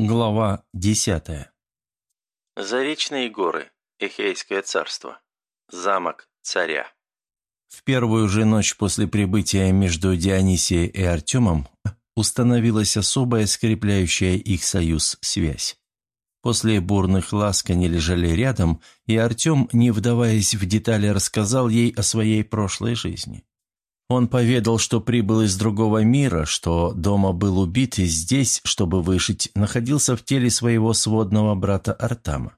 Глава десятая. Заречные горы. Эхейское царство. Замок царя. В первую же ночь после прибытия между Дионисией и Артемом установилась особая скрепляющая их союз связь. После бурных ласк они лежали рядом, и Артем, не вдаваясь в детали, рассказал ей о своей прошлой жизни. Он поведал, что прибыл из другого мира, что дома был убит и здесь, чтобы выжить, находился в теле своего сводного брата Артама.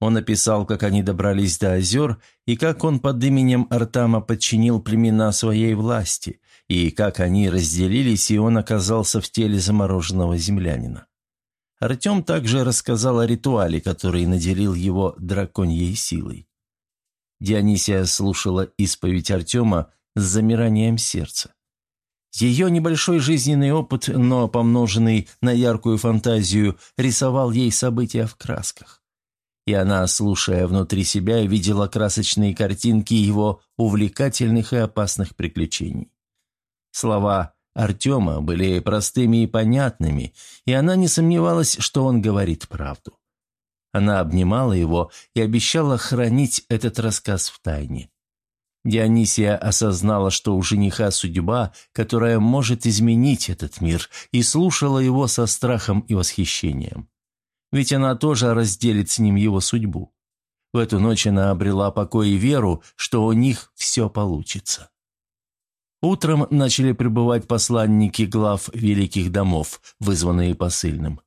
Он описал, как они добрались до озер, и как он под именем Артама подчинил племена своей власти, и как они разделились, и он оказался в теле замороженного землянина. Артем также рассказал о ритуале, который наделил его драконьей силой. Дионисия слушала исповедь Артема, с замиранием сердца. Ее небольшой жизненный опыт, но помноженный на яркую фантазию, рисовал ей события в красках. И она, слушая внутри себя, видела красочные картинки его увлекательных и опасных приключений. Слова Артема были простыми и понятными, и она не сомневалась, что он говорит правду. Она обнимала его и обещала хранить этот рассказ в тайне. Дионисия осознала, что у жениха судьба, которая может изменить этот мир, и слушала его со страхом и восхищением. Ведь она тоже разделит с ним его судьбу. В эту ночь она обрела покой и веру, что у них все получится. Утром начали прибывать посланники глав великих домов, вызванные посыльным.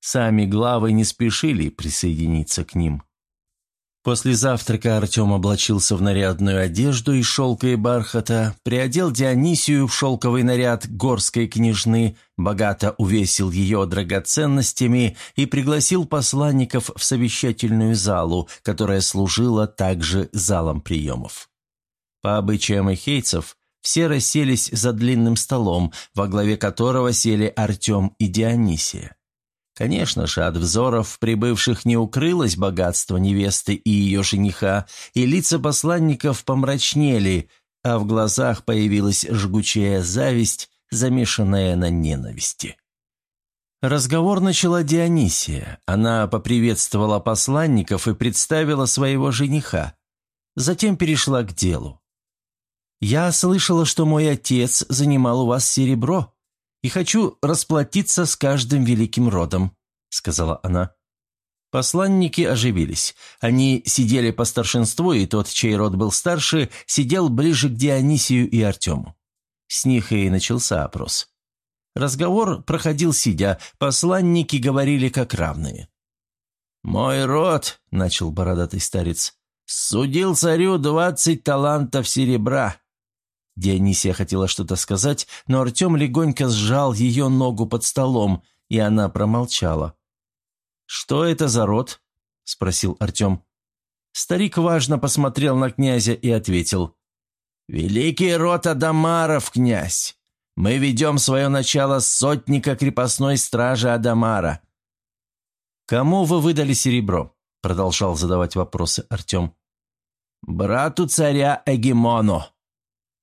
Сами главы не спешили присоединиться к ним – После завтрака Артем облачился в нарядную одежду из шелка и бархата, приодел Дионисию в шелковый наряд горской княжны, богато увесил ее драгоценностями и пригласил посланников в совещательную залу, которая служила также залом приемов. По обычаям эхейцев, все расселись за длинным столом, во главе которого сели Артем и Дионисия. Конечно же, от взоров прибывших не укрылось богатство невесты и ее жениха, и лица посланников помрачнели, а в глазах появилась жгучая зависть, замешанная на ненависти. Разговор начала Дионисия. Она поприветствовала посланников и представила своего жениха. Затем перешла к делу. «Я слышала, что мой отец занимал у вас серебро», и хочу расплатиться с каждым великим родом», — сказала она. Посланники оживились. Они сидели по старшинству, и тот, чей род был старше, сидел ближе к Дионисию и Артему. С них и начался опрос. Разговор проходил сидя, посланники говорили как равные. «Мой род», — начал бородатый старец, — «судил царю двадцать талантов серебра, Дионисия хотела что-то сказать, но Артем легонько сжал ее ногу под столом, и она промолчала. «Что это за род?» – спросил Артем. Старик важно посмотрел на князя и ответил. «Великий род Адамаров, князь! Мы ведем свое начало с сотника крепостной стражи Адамара». «Кому вы выдали серебро?» – продолжал задавать вопросы Артем. «Брату царя Эгемону»,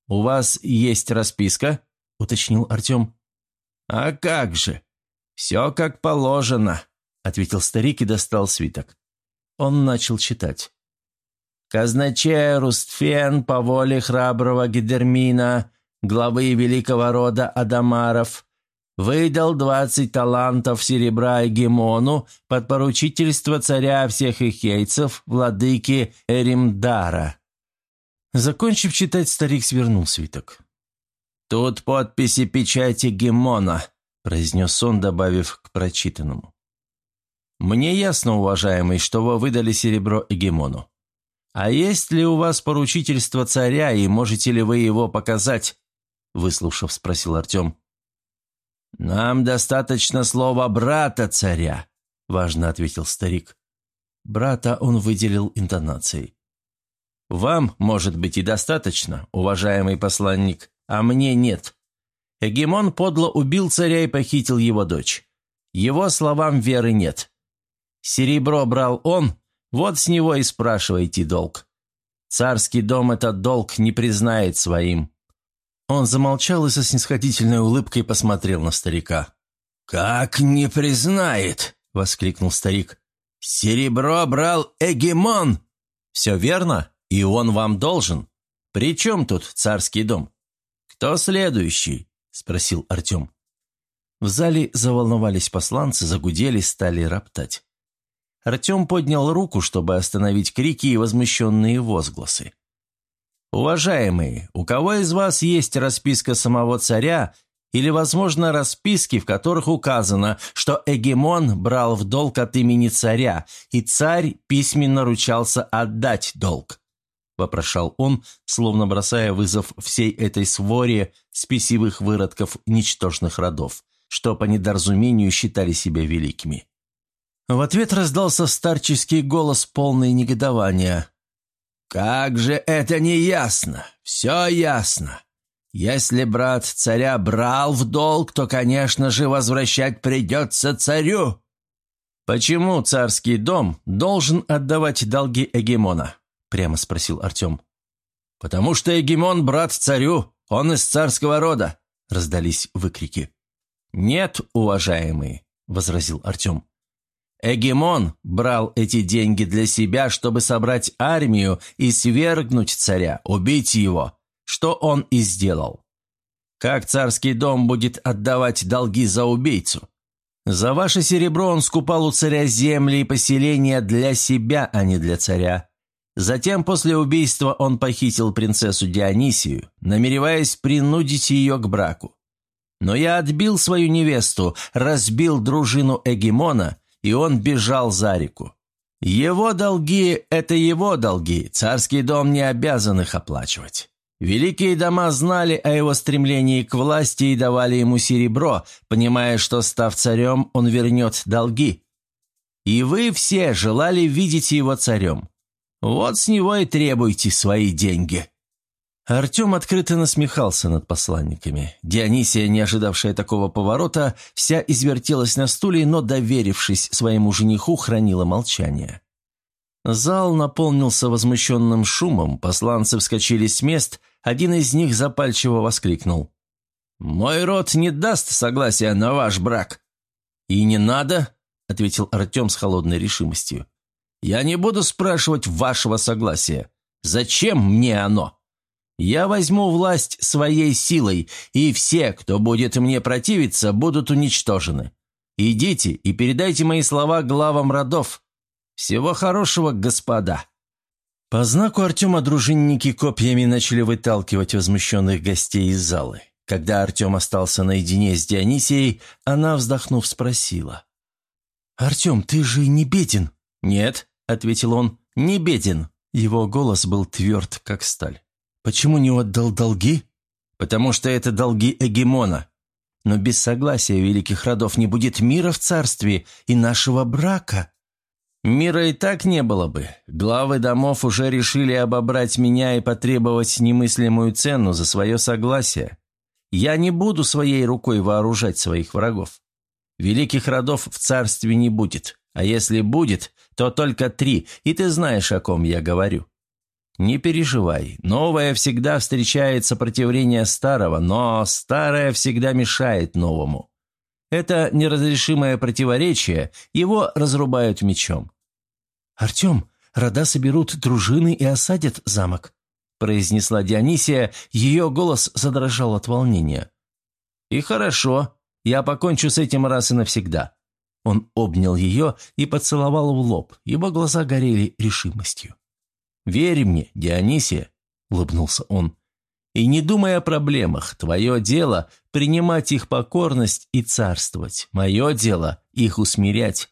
«У вас есть расписка?» – уточнил Артем. «А как же? Все как положено», – ответил старик и достал свиток. Он начал читать. «Казначей Рустфен по воле храброго Гидермина, главы великого рода Адамаров, выдал двадцать талантов серебра Гемону под поручительство царя всех ихейцев, владыки Эримдара. Закончив читать, старик свернул свиток. «Тут подписи печати Гемона», – произнес он, добавив к прочитанному. «Мне ясно, уважаемый, что вы выдали серебро Эгемону. А есть ли у вас поручительство царя, и можете ли вы его показать?» Выслушав, спросил Артем. «Нам достаточно слова брата царя», – важно ответил старик. Брата он выделил интонацией. Вам, может быть, и достаточно, уважаемый посланник, а мне нет. Эгемон подло убил царя и похитил его дочь. Его словам веры нет. Серебро брал он, вот с него и спрашивайте долг. Царский дом этот долг не признает своим». Он замолчал и со снисходительной улыбкой посмотрел на старика. «Как не признает!» — воскликнул старик. «Серебро брал Эгемон!» «Все верно, и он вам должен. При чем тут царский дом?» «Кто следующий?» — спросил Артем. В зале заволновались посланцы, загудели, стали роптать. Артем поднял руку, чтобы остановить крики и возмущенные возгласы. «Уважаемые, у кого из вас есть расписка самого царя или, возможно, расписки, в которых указано, что Эгемон брал в долг от имени царя, и царь письменно ручался отдать долг?» – вопрошал он, словно бросая вызов всей этой своре спесивых выродков ничтожных родов, что по недоразумению считали себя великими. В ответ раздался старческий голос полный негодования. «Как же это не ясно! Все ясно! Если брат царя брал в долг, то, конечно же, возвращать придется царю!» «Почему царский дом должен отдавать долги Эгемона?» – прямо спросил Артем. «Потому что Эгемон – брат царю, он из царского рода!» – раздались выкрики. «Нет, уважаемый», – возразил Артем. Эгемон брал эти деньги для себя, чтобы собрать армию и свергнуть царя, убить его, что он и сделал. Как царский дом будет отдавать долги за убийцу? За ваше серебро он скупал у царя земли и поселения для себя, а не для царя. Затем, после убийства, он похитил принцессу Дионисию, намереваясь принудить ее к браку. Но я отбил свою невесту, разбил дружину Эгемона, и он бежал за реку. Его долги – это его долги, царский дом не обязан их оплачивать. Великие дома знали о его стремлении к власти и давали ему серебро, понимая, что, став царем, он вернет долги. И вы все желали видеть его царем. Вот с него и требуйте свои деньги». Артем открыто насмехался над посланниками. Дионисия, не ожидавшая такого поворота, вся извертелась на стуле, но, доверившись своему жениху, хранила молчание. Зал наполнился возмущенным шумом, посланцы вскочили с мест, один из них запальчиво воскликнул. «Мой род не даст согласия на ваш брак». «И не надо», — ответил Артем с холодной решимостью. «Я не буду спрашивать вашего согласия. Зачем мне оно?» Я возьму власть своей силой, и все, кто будет мне противиться, будут уничтожены. Идите и передайте мои слова главам родов. Всего хорошего, господа». По знаку Артема дружинники копьями начали выталкивать возмущенных гостей из залы. Когда Артем остался наедине с Дионисией, она, вздохнув, спросила. «Артем, ты же не беден?» «Нет», — ответил он, — «не беден». Его голос был тверд, как сталь. Почему не отдал долги? Потому что это долги Эгемона. Но без согласия великих родов не будет мира в царстве и нашего брака. Мира и так не было бы. Главы домов уже решили обобрать меня и потребовать немыслимую цену за свое согласие. Я не буду своей рукой вооружать своих врагов. Великих родов в царстве не будет, а если будет, то только три, и ты знаешь, о ком я говорю. Не переживай, новое всегда встречает сопротивление старого, но старое всегда мешает новому. Это неразрешимое противоречие, его разрубают мечом. «Артем, рода соберут дружины и осадят замок», произнесла Дионисия, ее голос задрожал от волнения. «И хорошо, я покончу с этим раз и навсегда». Он обнял ее и поцеловал в лоб, его глаза горели решимостью. «Верь мне, Дионисия», — улыбнулся он, — «и не думай о проблемах. Твое дело — принимать их покорность и царствовать. Мое дело — их усмирять.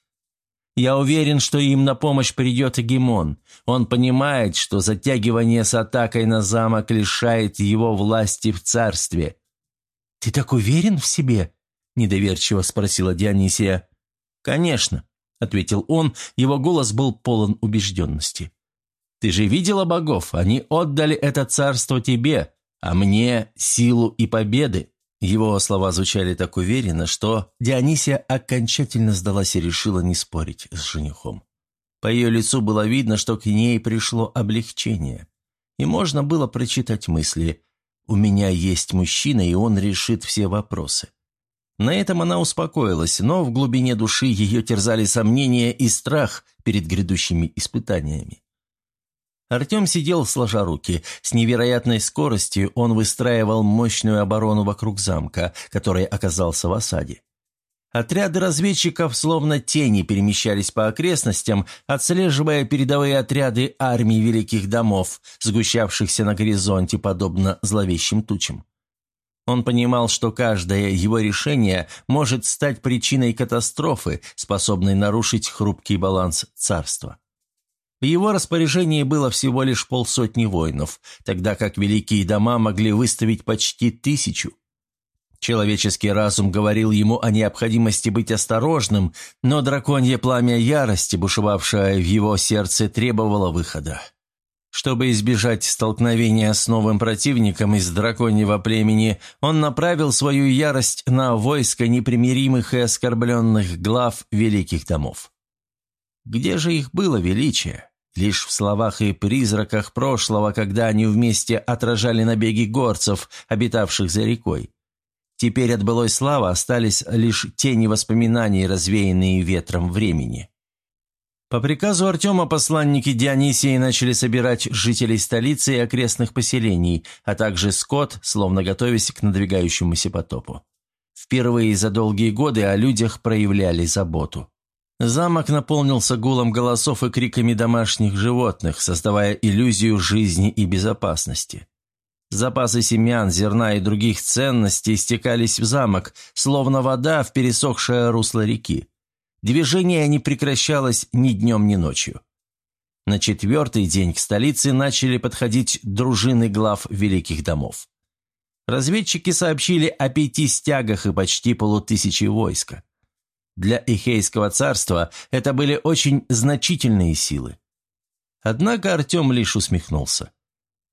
Я уверен, что им на помощь придет Эгемон. Он понимает, что затягивание с атакой на замок лишает его власти в царстве». «Ты так уверен в себе?» – недоверчиво спросила Дионисия. «Конечно», – ответил он, его голос был полон убежденности. Ты же видела богов, они отдали это царство тебе, а мне силу и победы». Его слова звучали так уверенно, что Дионисия окончательно сдалась и решила не спорить с женихом. По ее лицу было видно, что к ней пришло облегчение. И можно было прочитать мысли «У меня есть мужчина, и он решит все вопросы». На этом она успокоилась, но в глубине души ее терзали сомнения и страх перед грядущими испытаниями. Артем сидел сложа руки. С невероятной скоростью он выстраивал мощную оборону вокруг замка, который оказался в осаде. Отряды разведчиков словно тени перемещались по окрестностям, отслеживая передовые отряды армии великих домов, сгущавшихся на горизонте, подобно зловещим тучам. Он понимал, что каждое его решение может стать причиной катастрофы, способной нарушить хрупкий баланс царства. В его распоряжении было всего лишь полсотни воинов, тогда как великие дома могли выставить почти тысячу. Человеческий разум говорил ему о необходимости быть осторожным, но драконье пламя ярости, бушевавшее в его сердце, требовало выхода. Чтобы избежать столкновения с новым противником из драконьего племени, он направил свою ярость на войско непримиримых и оскорбленных глав великих домов. Где же их было величие? Лишь в словах и призраках прошлого, когда они вместе отражали набеги горцев, обитавших за рекой. Теперь от былой славы остались лишь тени воспоминаний, развеянные ветром времени. По приказу Артема посланники Дионисии начали собирать жителей столицы и окрестных поселений, а также скот, словно готовясь к надвигающемуся потопу. Впервые за долгие годы о людях проявляли заботу. Замок наполнился гулом голосов и криками домашних животных, создавая иллюзию жизни и безопасности. Запасы семян, зерна и других ценностей стекались в замок, словно вода в пересохшее русло реки. Движение не прекращалось ни днем, ни ночью. На четвертый день к столице начали подходить дружины глав великих домов. Разведчики сообщили о пяти стягах и почти полутысячи войска. Для Ихейского царства это были очень значительные силы. Однако Артем лишь усмехнулся.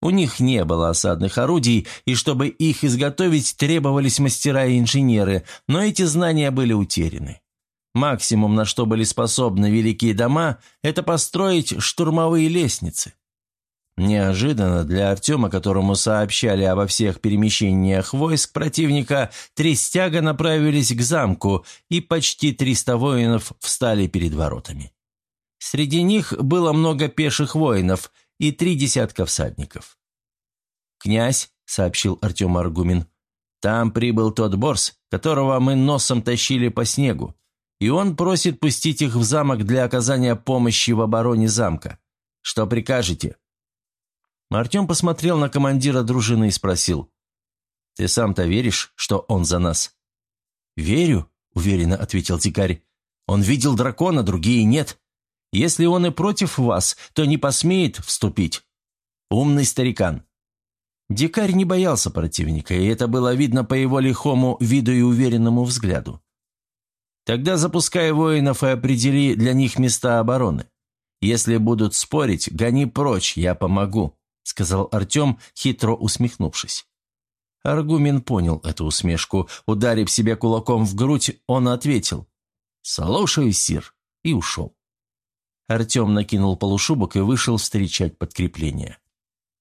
У них не было осадных орудий, и чтобы их изготовить, требовались мастера и инженеры, но эти знания были утеряны. Максимум, на что были способны великие дома, это построить штурмовые лестницы. Неожиданно для Артема, которому сообщали обо всех перемещениях войск противника, три стяга направились к замку, и почти триста воинов встали перед воротами. Среди них было много пеших воинов и три десятка всадников. «Князь», — сообщил Артем Аргумин, — «там прибыл тот борс, которого мы носом тащили по снегу, и он просит пустить их в замок для оказания помощи в обороне замка. Что прикажете?» Артем посмотрел на командира дружины и спросил. «Ты сам-то веришь, что он за нас?» «Верю», — уверенно ответил дикарь. «Он видел дракона, другие нет. Если он и против вас, то не посмеет вступить. Умный старикан». Дикарь не боялся противника, и это было видно по его лихому виду и уверенному взгляду. «Тогда запускай воинов и определи для них места обороны. Если будут спорить, гони прочь, я помогу», — сказал Артем, хитро усмехнувшись. Аргумен понял эту усмешку. Ударив себя кулаком в грудь, он ответил «Слушаюсь, сир», и ушел. Артем накинул полушубок и вышел встречать подкрепление.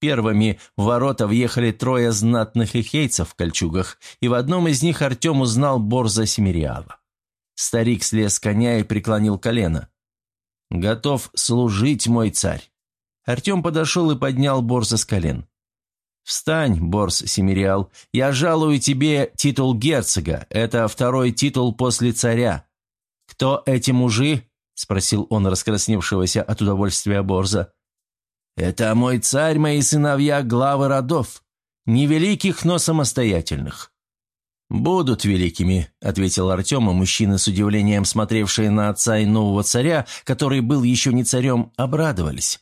Первыми в ворота въехали трое знатных ихейцев в кольчугах, и в одном из них Артем узнал Борза Семириала. Старик слез с коня и преклонил колено. «Готов служить, мой царь!» Артем подошел и поднял Борза с колен. «Встань, Борс Семириал, я жалую тебе титул герцога, это второй титул после царя. Кто эти мужи?» – спросил он раскрасневшегося от удовольствия Борза. «Это мой царь, мои сыновья, главы родов, невеликих, но самостоятельных». «Будут великими», — ответил Артем, и мужчины, с удивлением смотревшие на отца и нового царя, который был еще не царем, обрадовались.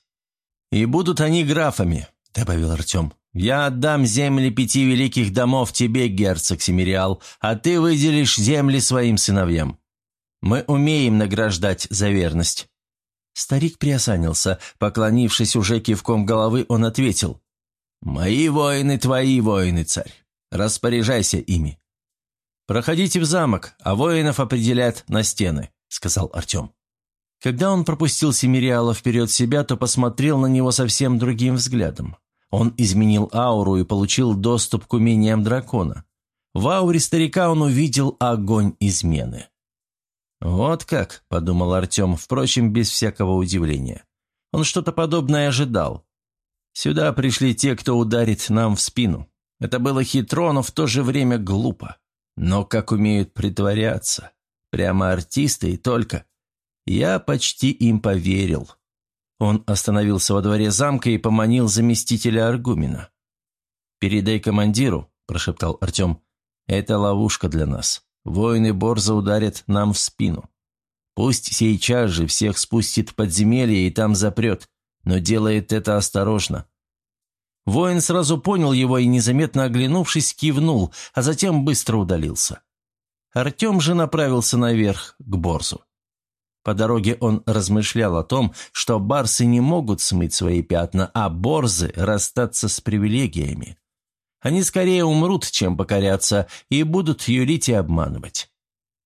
«И будут они графами», — добавил Артем. «Я отдам земли пяти великих домов тебе, герцог Семириал, а ты выделишь земли своим сыновьям. Мы умеем награждать за верность». Старик приосанился. Поклонившись уже кивком головы, он ответил. «Мои воины, твои воины, царь. Распоряжайся ими». «Проходите в замок, а воинов определят на стены», — сказал Артем. Когда он пропустил Семириала вперед себя, то посмотрел на него совсем другим взглядом. Он изменил ауру и получил доступ к умениям дракона. В ауре старика он увидел огонь измены. «Вот как», — подумал Артем, впрочем, без всякого удивления. Он что-то подобное ожидал. «Сюда пришли те, кто ударит нам в спину. Это было хитро, но в то же время глупо. Но как умеют притворяться. Прямо артисты и только. Я почти им поверил». Он остановился во дворе замка и поманил заместителя Аргумина. «Передай командиру», – прошептал Артем, – «это ловушка для нас. Воины Борза ударят нам в спину. Пусть сейчас же всех спустит в подземелье и там запрет, но делает это осторожно. Воин сразу понял его и, незаметно оглянувшись, кивнул, а затем быстро удалился. Артем же направился наверх, к Борзу. По дороге он размышлял о том, что барсы не могут смыть свои пятна, а борзы – расстаться с привилегиями. Они скорее умрут, чем покорятся, и будут юлить и обманывать.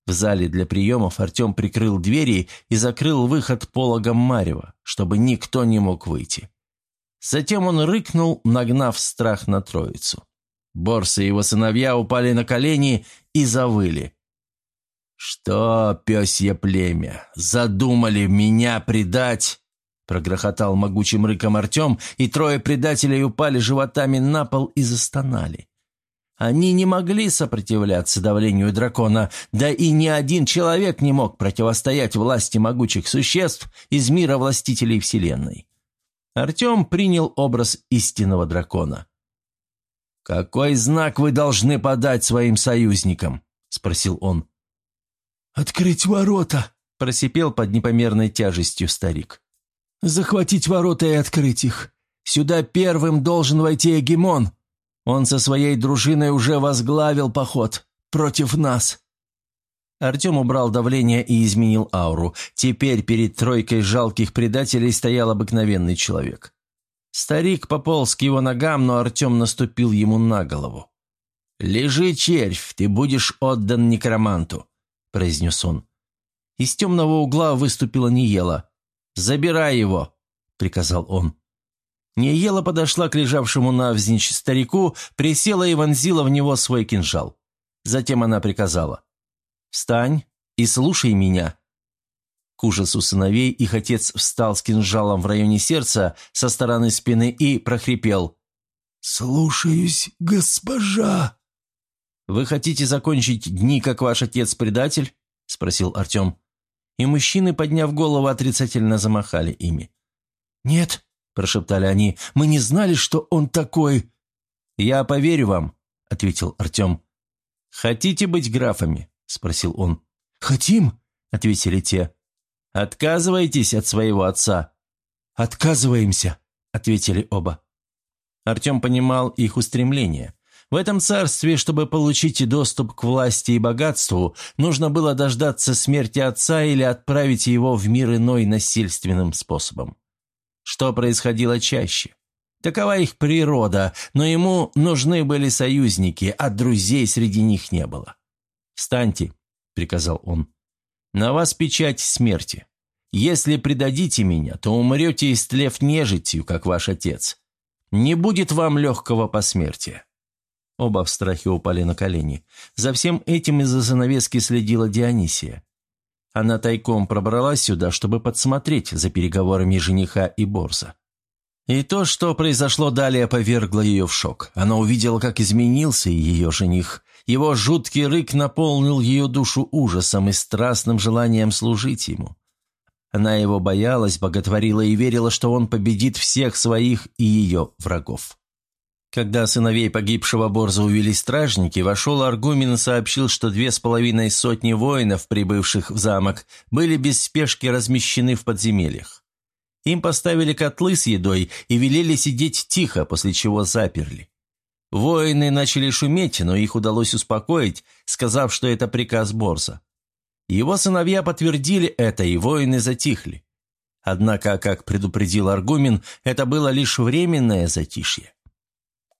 В зале для приемов Артем прикрыл двери и закрыл выход пологом Марева, чтобы никто не мог выйти. Затем он рыкнул, нагнав страх на троицу. Борс и его сыновья упали на колени и завыли. «Что, пёсье племя, задумали меня предать?» Прогрохотал могучим рыком Артем, и трое предателей упали животами на пол и застонали. Они не могли сопротивляться давлению дракона, да и ни один человек не мог противостоять власти могучих существ из мира властителей Вселенной. Артем принял образ истинного дракона. «Какой знак вы должны подать своим союзникам?» – спросил он. «Открыть ворота!» – просипел под непомерной тяжестью старик. Захватить ворота и открыть их. Сюда первым должен войти Эгемон. Он со своей дружиной уже возглавил поход. Против нас». Артем убрал давление и изменил ауру. Теперь перед тройкой жалких предателей стоял обыкновенный человек. Старик пополз к его ногам, но Артем наступил ему на голову. «Лежи, червь, ты будешь отдан некроманту», – произнес он. Из темного угла выступила Ниела. «Забирай его!» – приказал он. Неела подошла к лежавшему навзничь старику, присела и вонзила в него свой кинжал. Затем она приказала. «Встань и слушай меня». К ужасу сыновей их отец встал с кинжалом в районе сердца со стороны спины и прохрипел. «Слушаюсь, госпожа!» «Вы хотите закончить дни, как ваш отец-предатель?» – спросил Артем и мужчины, подняв голову, отрицательно замахали ими. «Нет», – прошептали они, – «мы не знали, что он такой». «Я поверю вам», – ответил Артем. «Хотите быть графами?» – спросил он. «Хотим», – ответили те. «Отказываетесь от своего отца?» «Отказываемся», – ответили оба. Артем понимал их устремление. В этом царстве, чтобы получить доступ к власти и богатству, нужно было дождаться смерти отца или отправить его в мир иной насильственным способом. Что происходило чаще? Такова их природа, но ему нужны были союзники, а друзей среди них не было. «Встаньте», — приказал он. «На вас печать смерти. Если предадите меня, то умрете, истлев нежитью, как ваш отец. Не будет вам легкого посмертия». Оба в страхе упали на колени. За всем этим из-за занавески следила Дионисия. Она тайком пробралась сюда, чтобы подсмотреть за переговорами жениха и Борза. И то, что произошло далее, повергло ее в шок. Она увидела, как изменился ее жених. Его жуткий рык наполнил ее душу ужасом и страстным желанием служить ему. Она его боялась, боготворила и верила, что он победит всех своих и ее врагов. Когда сыновей погибшего Борза увели стражники, вошел Аргумин и сообщил, что две с половиной сотни воинов, прибывших в замок, были без спешки размещены в подземельях. Им поставили котлы с едой и велели сидеть тихо, после чего заперли. Воины начали шуметь, но их удалось успокоить, сказав, что это приказ Борза. Его сыновья подтвердили это, и воины затихли. Однако, как предупредил Аргумин, это было лишь временное затишье.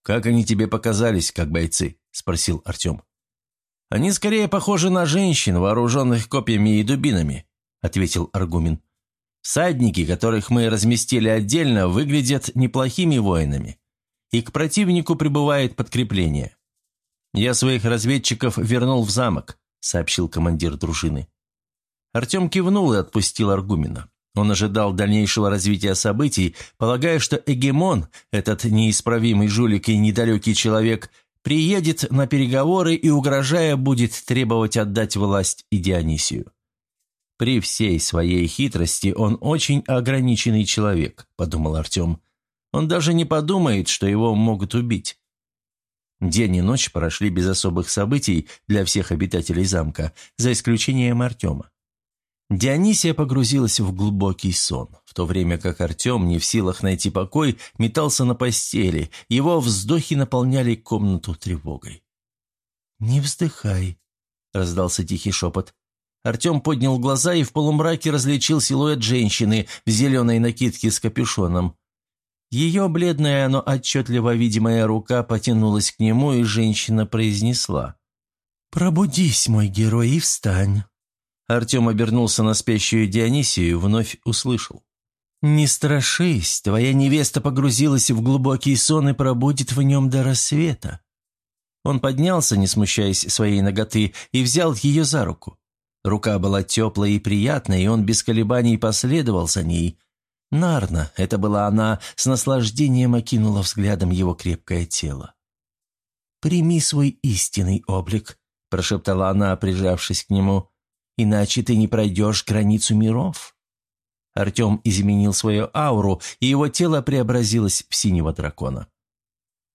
«Как они тебе показались, как бойцы?» – спросил Артем. «Они скорее похожи на женщин, вооруженных копьями и дубинами», – ответил Аргумин. «Всадники, которых мы разместили отдельно, выглядят неплохими воинами, и к противнику прибывает подкрепление». «Я своих разведчиков вернул в замок», — сообщил командир дружины. Артем кивнул и отпустил Аргумина. Он ожидал дальнейшего развития событий, полагая, что Эгемон, этот неисправимый жулик и недалекий человек, приедет на переговоры и, угрожая, будет требовать отдать власть и Дионисию. «При всей своей хитрости он очень ограниченный человек», – подумал Артем. «Он даже не подумает, что его могут убить». День и ночь прошли без особых событий для всех обитателей замка, за исключением Артема. Дионисия погрузилась в глубокий сон, в то время как Артем, не в силах найти покой, метался на постели, его вздохи наполняли комнату тревогой. «Не вздыхай», — раздался тихий шепот. Артем поднял глаза и в полумраке различил силуэт женщины в зеленой накидке с капюшоном. Ее бледная, но отчетливо видимая рука потянулась к нему, и женщина произнесла. «Пробудись, мой герой, и встань». Артем обернулся на спящую Дионисию и вновь услышал. «Не страшись, твоя невеста погрузилась в глубокий сон и пробудет в нем до рассвета». Он поднялся, не смущаясь своей ноготы, и взял ее за руку. Рука была теплая и приятная, и он без колебаний последовал за ней. Нарна, это была она, с наслаждением окинула взглядом его крепкое тело. «Прими свой истинный облик», – прошептала она, прижавшись к нему, – «иначе ты не пройдешь границу миров». Артем изменил свою ауру, и его тело преобразилось в синего дракона.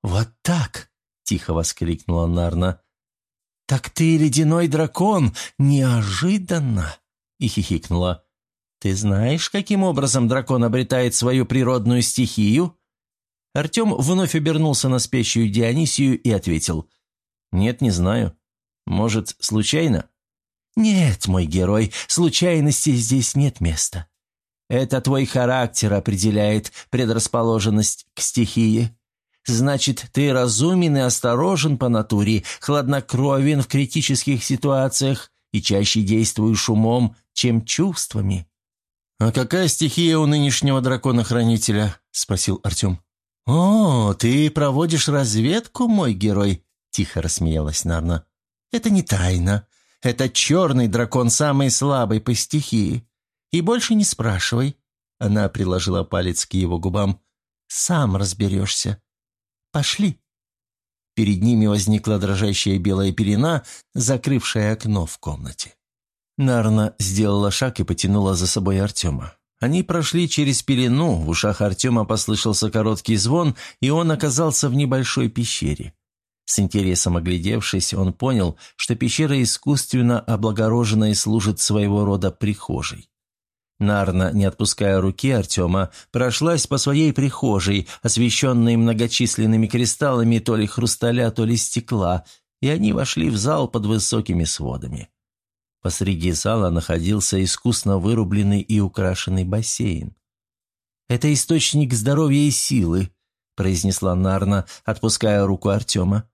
«Вот так!» – тихо воскликнула Нарна. «Так ты ледяной дракон! Неожиданно!» и хихикнула. «Ты знаешь, каким образом дракон обретает свою природную стихию?» Артем вновь обернулся на спящую Дионисию и ответил. «Нет, не знаю. Может, случайно?» «Нет, мой герой, случайности здесь нет места. Это твой характер определяет предрасположенность к стихии. Значит, ты разумен и осторожен по натуре, хладнокровен в критических ситуациях и чаще действуешь умом, чем чувствами». «А какая стихия у нынешнего дракона-хранителя?» – спросил Артем. «О, ты проводишь разведку, мой герой?» – тихо рассмеялась Нарна. «Это не тайна. Это черный дракон, самый слабый по стихии. И больше не спрашивай». Она приложила палец к его губам. «Сам разберешься. Пошли». Перед ними возникла дрожащая белая пелена, закрывшая окно в комнате. Нарна сделала шаг и потянула за собой Артема. Они прошли через пелену, в ушах Артема послышался короткий звон, и он оказался в небольшой пещере. С интересом оглядевшись, он понял, что пещера искусственно облагорожена и служит своего рода прихожей. Нарна, не отпуская руки Артема, прошлась по своей прихожей, освещенной многочисленными кристаллами то ли хрусталя, то ли стекла, и они вошли в зал под высокими сводами. Посреди зала находился искусно вырубленный и украшенный бассейн. «Это источник здоровья и силы», – произнесла Нарна, отпуская руку Артема.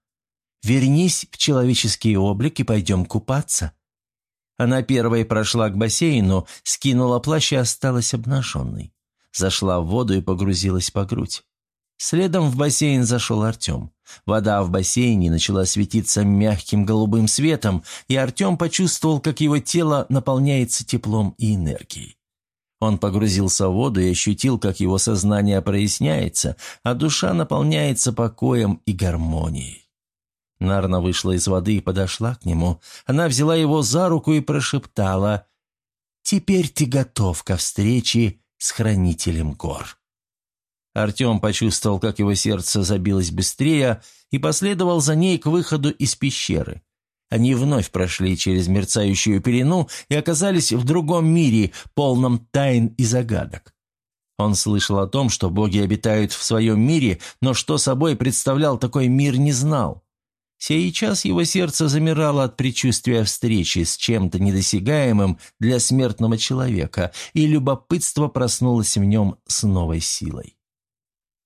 «Вернись в человеческий облик и пойдем купаться». Она первой прошла к бассейну, скинула плащ и осталась обнаженной. Зашла в воду и погрузилась по грудь. Следом в бассейн зашел Артем. Вода в бассейне начала светиться мягким голубым светом, и Артем почувствовал, как его тело наполняется теплом и энергией. Он погрузился в воду и ощутил, как его сознание проясняется, а душа наполняется покоем и гармонией. Нарна вышла из воды и подошла к нему. Она взяла его за руку и прошептала «Теперь ты готов ко встрече с Хранителем гор». Артем почувствовал, как его сердце забилось быстрее, и последовал за ней к выходу из пещеры. Они вновь прошли через мерцающую пелену и оказались в другом мире, полном тайн и загадок. Он слышал о том, что боги обитают в своем мире, но что собой представлял такой мир, не знал. Сейчас его сердце замирало от предчувствия встречи с чем-то недосягаемым для смертного человека, и любопытство проснулось в нем с новой силой.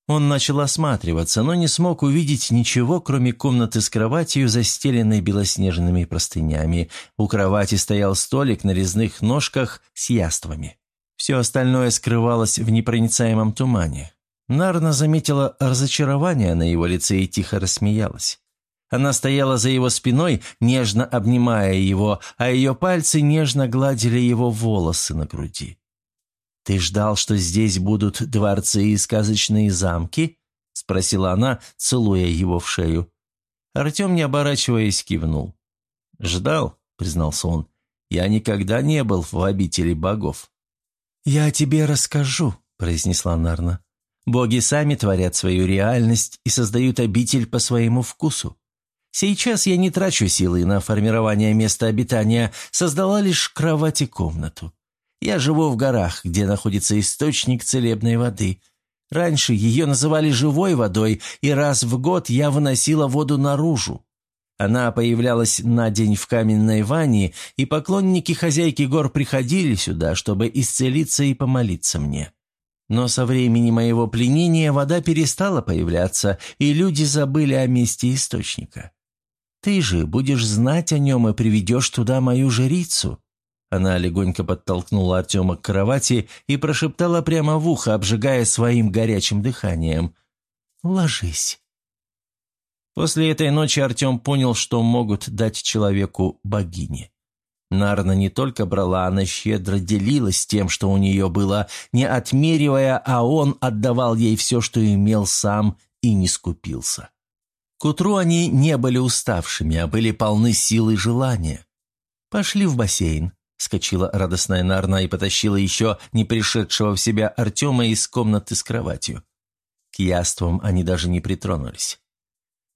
Он начал осматриваться, но не смог увидеть ничего, кроме комнаты с кроватью, застеленной белоснежными простынями. У кровати стоял столик на резных ножках с яствами. Все остальное скрывалось в непроницаемом тумане. Нарна заметила разочарование на его лице и тихо рассмеялась. Она стояла за его спиной, нежно обнимая его, а ее пальцы нежно гладили его волосы на груди. «Ты ждал, что здесь будут дворцы и сказочные замки?» – спросила она, целуя его в шею. Артем, не оборачиваясь, кивнул. «Ждал», – признался он. «Я никогда не был в обители богов». «Я тебе расскажу», – произнесла Нарна. «Боги сами творят свою реальность и создают обитель по своему вкусу. Сейчас я не трачу силы на формирование места обитания, создала лишь кровать и комнату. Я живу в горах, где находится источник целебной воды. Раньше ее называли живой водой, и раз в год я выносила воду наружу. Она появлялась на день в каменной ванне, и поклонники хозяйки гор приходили сюда, чтобы исцелиться и помолиться мне. Но со времени моего пленения вода перестала появляться, и люди забыли о месте источника. Ты же будешь знать о нем и приведешь туда мою жрицу». Она легонько подтолкнула Артема к кровати и прошептала прямо в ухо, обжигая своим горячим дыханием. «Ложись». После этой ночи Артем понял, что могут дать человеку богини. Нарна не только брала, она щедро делилась тем, что у нее было, не отмеривая, а он отдавал ей все, что имел сам, и не скупился. К утру они не были уставшими, а были полны сил и желания. «Пошли в бассейн», — скочила радостная Нарна и потащила еще не пришедшего в себя Артема из комнаты с кроватью. К яствам они даже не притронулись.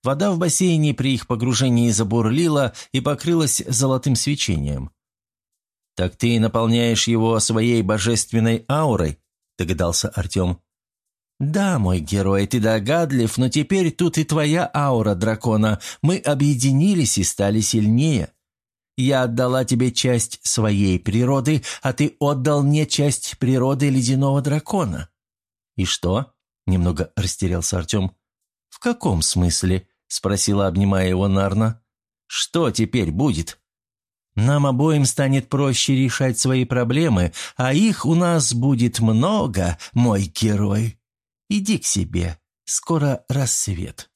Вода в бассейне при их погружении забурлила и покрылась золотым свечением. «Так ты наполняешь его своей божественной аурой?» – догадался Артем. «Да, мой герой, ты догадлив, но теперь тут и твоя аура дракона. Мы объединились и стали сильнее. Я отдала тебе часть своей природы, а ты отдал мне часть природы ледяного дракона». «И что?» – немного растерялся Артем. «В каком смысле?» – спросила, обнимая его Нарна. «Что теперь будет?» «Нам обоим станет проще решать свои проблемы, а их у нас будет много, мой герой». Иди к себе. Скоро рассвет».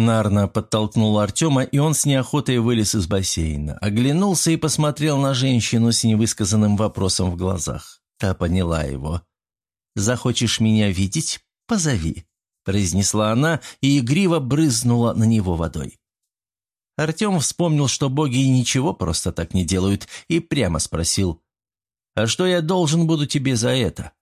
Нарна подтолкнула Артема, и он с неохотой вылез из бассейна. Оглянулся и посмотрел на женщину с невысказанным вопросом в глазах. Та поняла его. «Захочешь меня видеть? Позови», – произнесла она и игриво брызнула на него водой. Артем вспомнил, что боги ничего просто так не делают, и прямо спросил, «А что я должен буду тебе за это?»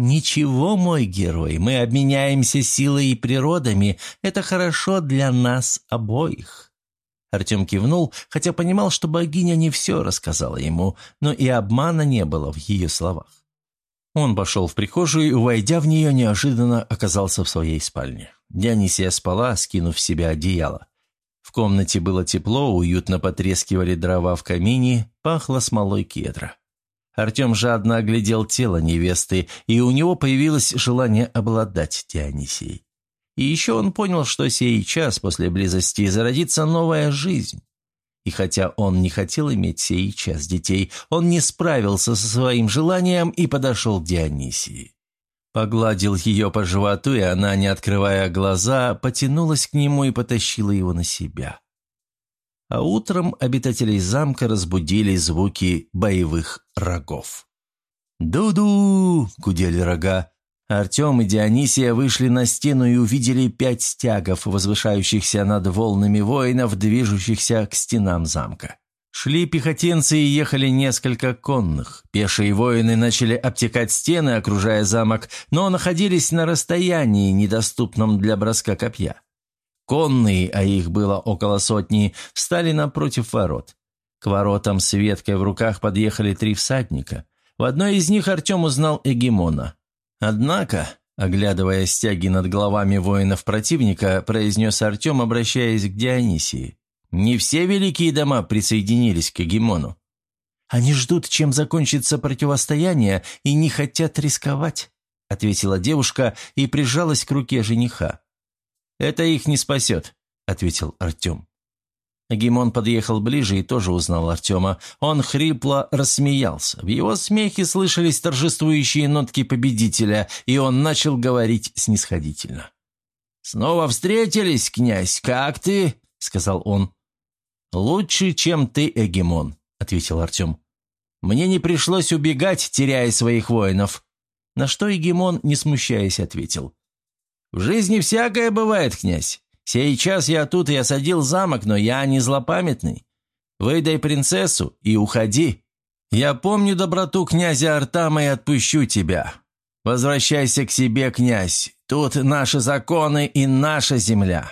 «Ничего, мой герой, мы обменяемся силой и природами. Это хорошо для нас обоих». Артем кивнул, хотя понимал, что богиня не все рассказала ему, но и обмана не было в ее словах. Он пошел в прихожую и, войдя в нее, неожиданно оказался в своей спальне. Дионисия спала, скинув в себя одеяло. В комнате было тепло, уютно потрескивали дрова в камине, пахло смолой кедра. Артем жадно оглядел тело невесты, и у него появилось желание обладать Дионисией. И еще он понял, что сей час после близости зародится новая жизнь. И хотя он не хотел иметь сей час детей, он не справился со своим желанием и подошел к Дионисии. Погладил ее по животу, и она, не открывая глаза, потянулась к нему и потащила его на себя а утром обитателей замка разбудили звуки боевых рогов. «Ду-ду!» – гудели рога. Артем и Дионисия вышли на стену и увидели пять стягов, возвышающихся над волнами воинов, движущихся к стенам замка. Шли пехотинцы и ехали несколько конных. Пешие воины начали обтекать стены, окружая замок, но находились на расстоянии, недоступном для броска копья. Конные, а их было около сотни, встали напротив ворот. К воротам с веткой в руках подъехали три всадника. В одной из них Артем узнал Эгемона. Однако, оглядывая стяги над головами воинов противника, произнес Артем, обращаясь к Дионисии. «Не все великие дома присоединились к Эгемону. Они ждут, чем закончится противостояние, и не хотят рисковать», ответила девушка и прижалась к руке жениха. «Это их не спасет», — ответил Артем. Гимон подъехал ближе и тоже узнал Артема. Он хрипло рассмеялся. В его смехе слышались торжествующие нотки победителя, и он начал говорить снисходительно. «Снова встретились, князь, как ты?» сказал он. «Лучше, чем ты, Эгемон», — ответил Артем. «Мне не пришлось убегать, теряя своих воинов». На что Эгемон, не смущаясь, ответил. «В жизни всякое бывает, князь. Сейчас я тут и осадил замок, но я не злопамятный. Выдай принцессу и уходи. Я помню доброту князя Артама и отпущу тебя. Возвращайся к себе, князь. Тут наши законы и наша земля».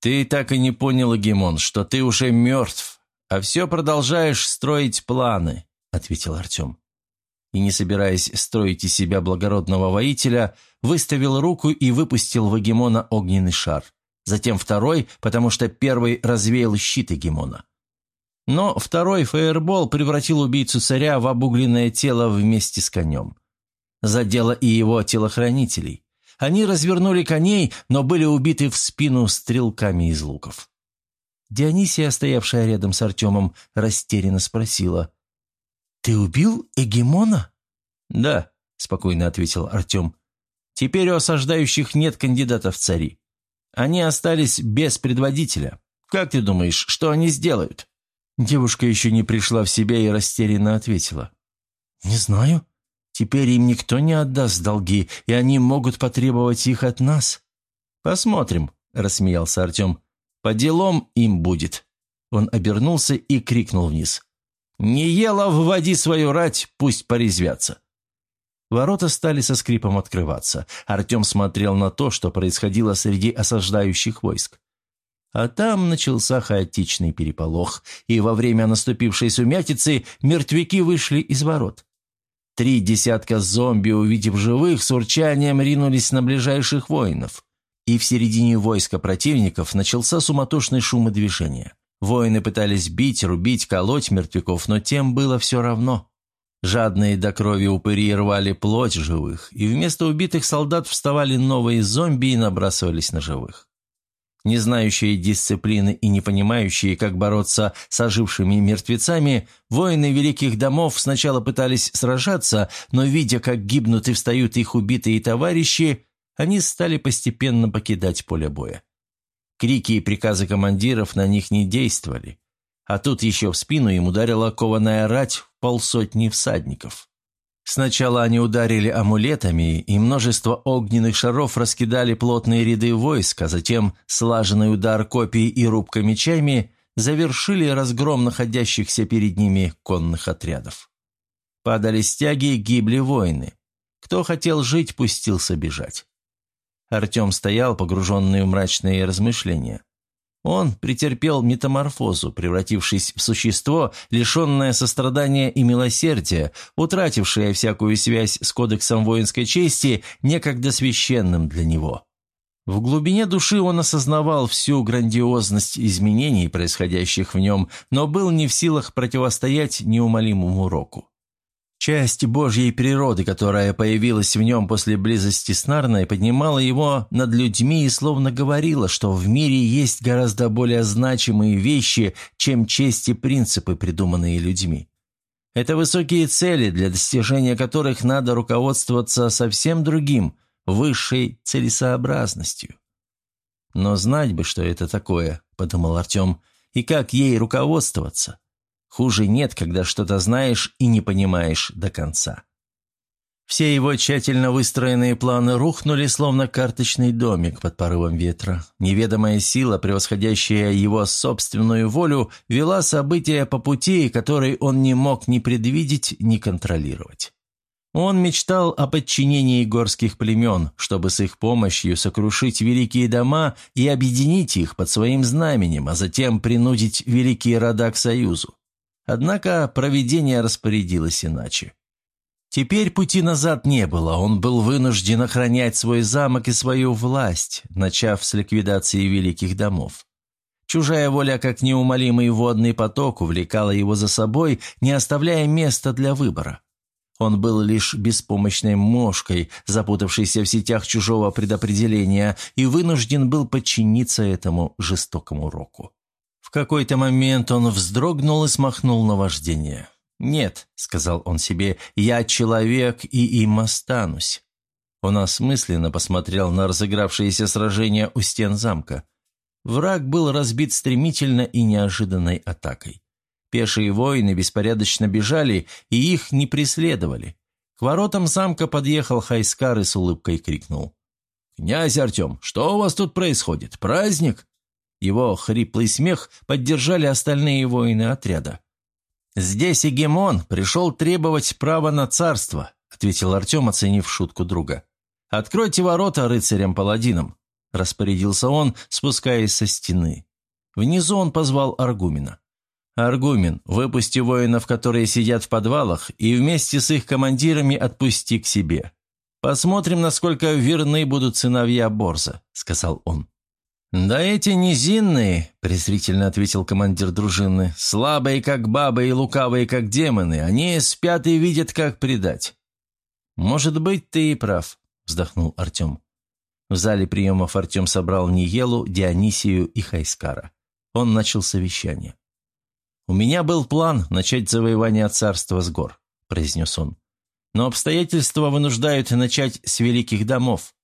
«Ты так и не понял, Гемон, что ты уже мертв, а все продолжаешь строить планы», — ответил Артем. И, не собираясь строить из себя благородного воителя, выставил руку и выпустил в Эгемона огненный шар. Затем второй, потому что первый развеял щит Эгемона. Но второй фаербол превратил убийцу царя в обугленное тело вместе с конем. Задело и его телохранителей. Они развернули коней, но были убиты в спину стрелками из луков. Дионисия, стоявшая рядом с Артемом, растерянно спросила. «Ты убил Эгемона?» «Да», — спокойно ответил Артем. «Теперь у осаждающих нет кандидатов в цари. Они остались без предводителя. Как ты думаешь, что они сделают?» Девушка еще не пришла в себя и растерянно ответила. «Не знаю. Теперь им никто не отдаст долги, и они могут потребовать их от нас». «Посмотрим», — рассмеялся Артем. «По делам им будет». Он обернулся и крикнул вниз. «Не ела, вводи свою рать, пусть порезвятся». Ворота стали со скрипом открываться. Артем смотрел на то, что происходило среди осаждающих войск. А там начался хаотичный переполох, и во время наступившей сумятицы мертвяки вышли из ворот. Три десятка зомби, увидев живых, с урчанием ринулись на ближайших воинов. И в середине войска противников начался суматошный шум и движение. Воины пытались бить, рубить, колоть мертвяков, но тем было все равно. Жадные до крови упыри рвали плоть живых, и вместо убитых солдат вставали новые зомби и набрасывались на живых. Не знающие дисциплины и не понимающие, как бороться с ожившими мертвецами, воины великих домов сначала пытались сражаться, но, видя, как гибнут и встают их убитые товарищи, они стали постепенно покидать поле боя. Крики и приказы командиров на них не действовали. А тут еще в спину им ударила кованая рать в полсотни всадников. Сначала они ударили амулетами, и множество огненных шаров раскидали плотные ряды войск, а затем слаженный удар копий и рубка мечами завершили разгром находящихся перед ними конных отрядов. Падали стяги, гибли воины. Кто хотел жить, пустился бежать. Артем стоял, погруженный в мрачные размышления. Он претерпел метаморфозу, превратившись в существо, лишенное сострадания и милосердия, утратившее всякую связь с кодексом воинской чести, некогда священным для него. В глубине души он осознавал всю грандиозность изменений, происходящих в нем, но был не в силах противостоять неумолимому року. Часть Божьей природы, которая появилась в нем после близости с Нарной, поднимала его над людьми и словно говорила, что в мире есть гораздо более значимые вещи, чем честь и принципы, придуманные людьми. Это высокие цели, для достижения которых надо руководствоваться совсем другим, высшей целесообразностью. «Но знать бы, что это такое», — подумал Артем, — «и как ей руководствоваться». Хуже нет, когда что-то знаешь и не понимаешь до конца. Все его тщательно выстроенные планы рухнули, словно карточный домик под порывом ветра. Неведомая сила, превосходящая его собственную волю, вела события по пути, который он не мог ни предвидеть, ни контролировать. Он мечтал о подчинении горских племен, чтобы с их помощью сокрушить великие дома и объединить их под своим знаменем, а затем принудить великие рода к союзу. Однако провидение распорядилось иначе. Теперь пути назад не было, он был вынужден охранять свой замок и свою власть, начав с ликвидации великих домов. Чужая воля, как неумолимый водный поток, увлекала его за собой, не оставляя места для выбора. Он был лишь беспомощной мошкой, запутавшейся в сетях чужого предопределения, и вынужден был подчиниться этому жестокому року. В какой-то момент он вздрогнул и смахнул на вождение. «Нет», — сказал он себе, — «я человек и им останусь». Он осмысленно посмотрел на разыгравшееся сражение у стен замка. Враг был разбит стремительно и неожиданной атакой. Пешие воины беспорядочно бежали, и их не преследовали. К воротам замка подъехал Хайскар и с улыбкой крикнул. «Князь Артем, что у вас тут происходит? Праздник?» Его хриплый смех поддержали остальные воины отряда. «Здесь Егемон пришел требовать права на царство», ответил Артем, оценив шутку друга. «Откройте ворота рыцарям-паладинам», распорядился он, спускаясь со стены. Внизу он позвал Аргумина. «Аргумен, выпусти воинов, которые сидят в подвалах, и вместе с их командирами отпусти к себе. Посмотрим, насколько верны будут сыновья Борза», — сказал он. «Да эти низинные», — презрительно ответил командир дружины, — «слабые, как бабы, и лукавые, как демоны. Они спят и видят, как предать». «Может быть, ты и прав», — вздохнул Артем. В зале приемов Артем собрал Ниелу, Дионисию и Хайскара. Он начал совещание. «У меня был план начать завоевание царства с гор», – произнес он. «Но обстоятельства вынуждают начать с великих домов.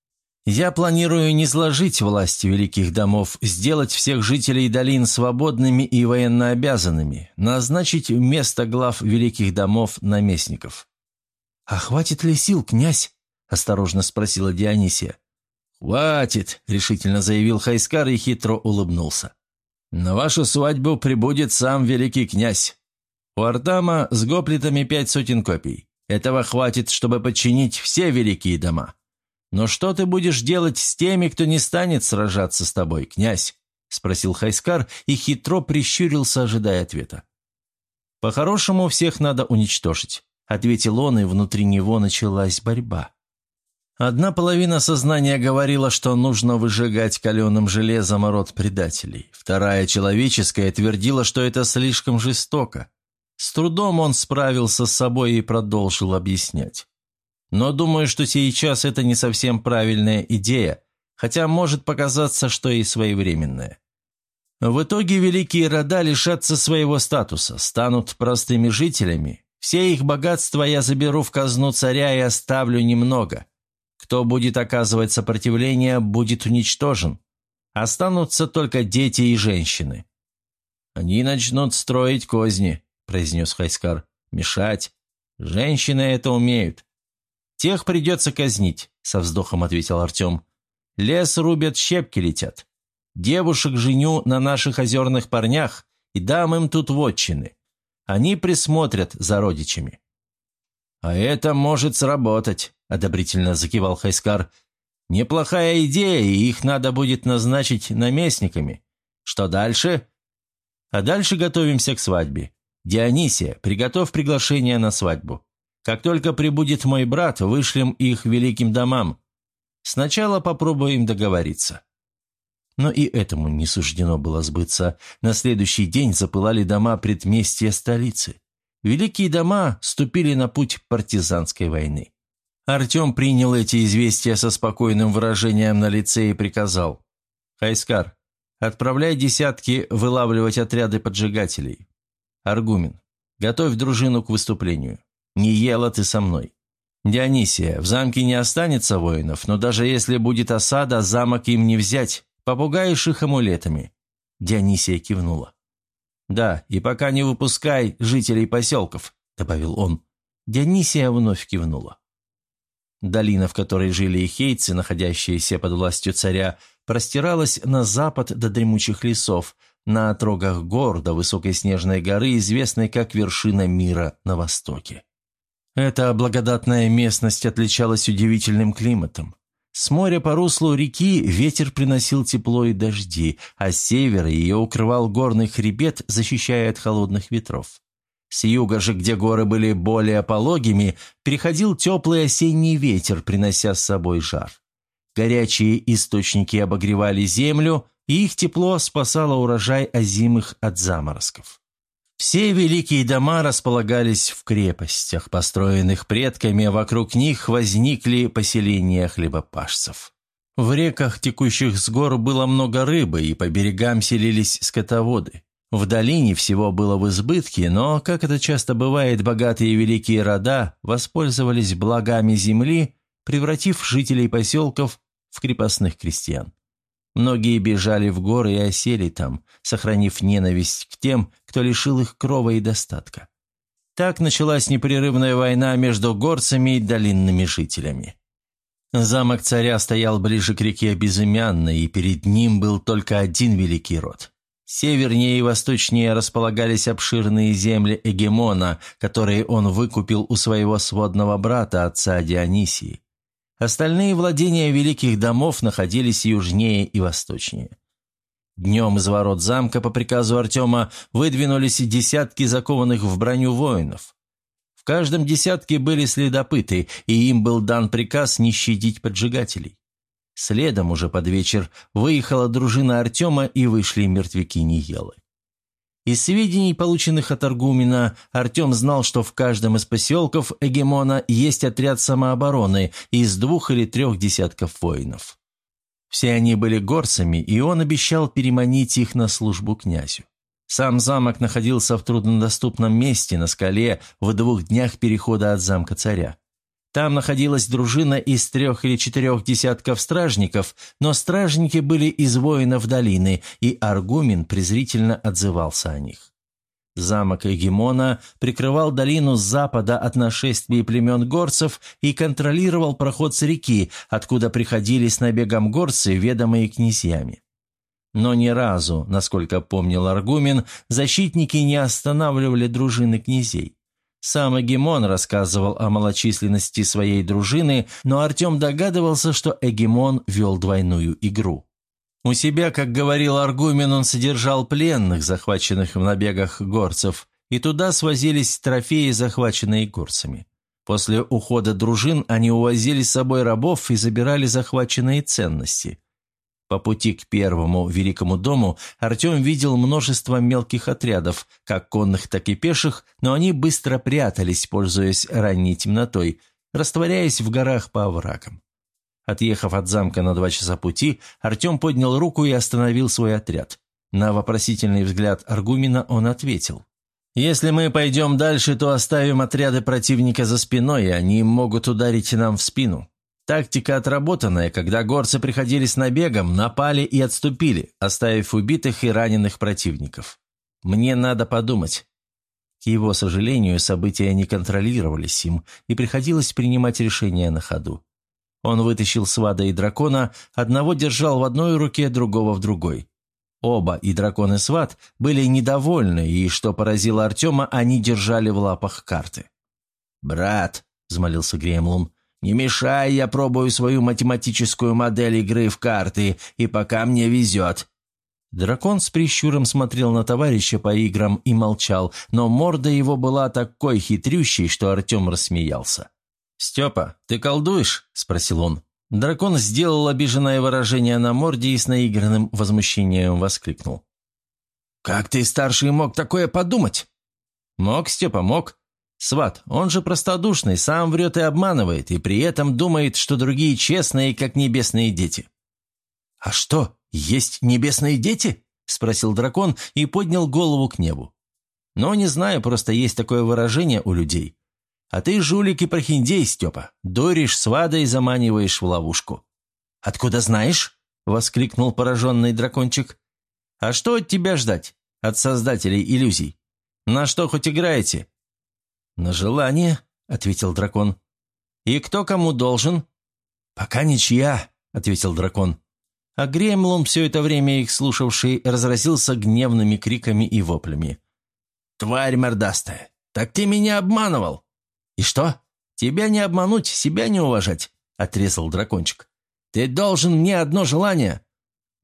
Я планирую не сложить власть великих домов, сделать всех жителей долин свободными и военнообязанными, назначить вместо глав великих домов наместников». «А хватит ли сил, князь?» – осторожно спросила Дионисия. «Хватит», – решительно заявил Хайскар и хитро улыбнулся. На вашу свадьбу прибудет сам великий князь. У Артама с гоплитами пять сотен копий. Этого хватит, чтобы подчинить все великие дома. Но что ты будешь делать с теми, кто не станет сражаться с тобой, князь?» – спросил Хайскар и хитро прищурился, ожидая ответа. «По-хорошему, всех надо уничтожить», – ответил он, и внутри него началась борьба. Одна половина сознания говорила, что нужно выжигать каленым железом рот предателей. Вторая, человеческая, твердила, что это слишком жестоко. С трудом он справился с собой и продолжил объяснять. Но думаю, что сейчас это не совсем правильная идея, хотя может показаться, что и своевременная. В итоге великие рода лишатся своего статуса, станут простыми жителями. Все их богатства я заберу в казну царя и оставлю немного – кто будет оказывать сопротивление, будет уничтожен. Останутся только дети и женщины. «Они начнут строить козни», – произнес Хайскар. «Мешать. Женщины это умеют». «Тех придется казнить», – со вздохом ответил Артем. «Лес рубят, щепки летят. Девушек женю на наших озерных парнях и дам им тут вотчины. Они присмотрят за родичами». «А это может сработать», – одобрительно закивал Хайскар. «Неплохая идея, и их надо будет назначить наместниками. Что дальше?» «А дальше готовимся к свадьбе. Дионисия, приготовь приглашение на свадьбу. Как только прибудет мой брат, вышлем их великим домам. Сначала попробуем договориться». Но и этому не суждено было сбыться. На следующий день запылали дома предместья столицы. Великие дома ступили на путь партизанской войны. Артем принял эти известия со спокойным выражением на лице и приказал. «Хайскар, отправляй десятки вылавливать отряды поджигателей. Аргумен, готовь дружину к выступлению. Не ела ты со мной. Дионисия, в замке не останется воинов, но даже если будет осада, замок им не взять. Попугаешь их амулетами». Дионисия кивнула. «Да, и пока не выпускай жителей поселков», — добавил он. Дионисия вновь кивнула. Долина, в которой жили ихейцы, находящиеся под властью царя, простиралась на запад до дремучих лесов, на отрогах гор до высокой снежной горы, известной как вершина мира на востоке. Эта благодатная местность отличалась удивительным климатом. С моря по руслу реки ветер приносил тепло и дожди, а с севера ее укрывал горный хребет, защищая от холодных ветров. С юга же, где горы были более пологими, переходил теплый осенний ветер, принося с собой жар. Горячие источники обогревали землю, и их тепло спасало урожай озимых от заморозков. Все великие дома располагались в крепостях, построенных предками, а вокруг них возникли поселения хлебопашцев. В реках, текущих с гор, было много рыбы, и по берегам селились скотоводы. В долине всего было в избытке, но, как это часто бывает, богатые великие рода воспользовались благами земли, превратив жителей поселков в крепостных крестьян. Многие бежали в горы и осели там, сохранив ненависть к тем, кто лишил их крова и достатка. Так началась непрерывная война между горцами и долинными жителями. Замок царя стоял ближе к реке Безымянной, и перед ним был только один великий род. Севернее и восточнее располагались обширные земли Эгемона, которые он выкупил у своего сводного брата, отца Дионисии. Остальные владения великих домов находились южнее и восточнее. Днем из ворот замка по приказу Артема выдвинулись десятки закованных в броню воинов. В каждом десятке были следопыты, и им был дан приказ не щадить поджигателей. Следом уже под вечер выехала дружина Артема и вышли мертвяки Ниелы. Из сведений, полученных от Аргумина, Артем знал, что в каждом из поселков Эгемона есть отряд самообороны из двух или трех десятков воинов. Все они были горцами, и он обещал переманить их на службу князю. Сам замок находился в труднодоступном месте на скале в двух днях перехода от замка царя. Там находилась дружина из трех или четырех десятков стражников, но стражники были из воинов долины, и Аргумин презрительно отзывался о них. Замок Эгемона прикрывал долину с запада от нашествий племен горцев и контролировал проход с реки, откуда приходили с набегом горцы, ведомые князьями. Но ни разу, насколько помнил Аргумен, защитники не останавливали дружины князей. Сам Эгемон рассказывал о малочисленности своей дружины, но Артем догадывался, что Эгемон вел двойную игру. У себя, как говорил Аргумен, он содержал пленных, захваченных в набегах горцев, и туда свозились трофеи, захваченные горцами. После ухода дружин они увозили с собой рабов и забирали захваченные ценности. По пути к первому великому дому Артем видел множество мелких отрядов, как конных, так и пеших, но они быстро прятались, пользуясь ранней темнотой, растворяясь в горах по оврагам. Отъехав от замка на два часа пути, Артем поднял руку и остановил свой отряд. На вопросительный взгляд Аргумина он ответил. «Если мы пойдем дальше, то оставим отряды противника за спиной, и они могут ударить нам в спину. Тактика отработанная, когда горцы приходили с набегом, напали и отступили, оставив убитых и раненых противников. Мне надо подумать. К его сожалению, события не контролировались им, и приходилось принимать решения на ходу. Он вытащил свада и дракона, одного держал в одной руке, другого в другой. Оба, и дракон и сват, были недовольны, и, что поразило Артема, они держали в лапах карты. «Брат», — взмолился Гремлун, не мешай, я пробую свою математическую модель игры в карты, и пока мне везет». Дракон с прищуром смотрел на товарища по играм и молчал, но морда его была такой хитрющей, что Артем рассмеялся. «Степа, ты колдуешь?» – спросил он. Дракон сделал обиженное выражение на морде и с наигранным возмущением воскликнул. «Как ты, старший, мог такое подумать?» «Мог, Степа, мог. Сват, он же простодушный, сам врет и обманывает, и при этом думает, что другие честные, как небесные дети». «А что, есть небесные дети?» – спросил дракон и поднял голову к небу. «Но не знаю, просто есть такое выражение у людей. А ты жулик и прохиндей, Степа, дуришь свада и заманиваешь в ловушку». «Откуда знаешь?» – воскликнул пораженный дракончик. «А что от тебя ждать? От создателей иллюзий? На что хоть играете? «На желание», — ответил дракон. «И кто кому должен?» «Пока ничья», — ответил дракон. А Гремлун, все это время их слушавший, разразился гневными криками и воплями. «Тварь мордастая! Так ты меня обманывал!» «И что? Тебя не обмануть, себя не уважать!» — отрезал дракончик. «Ты должен мне одно желание!»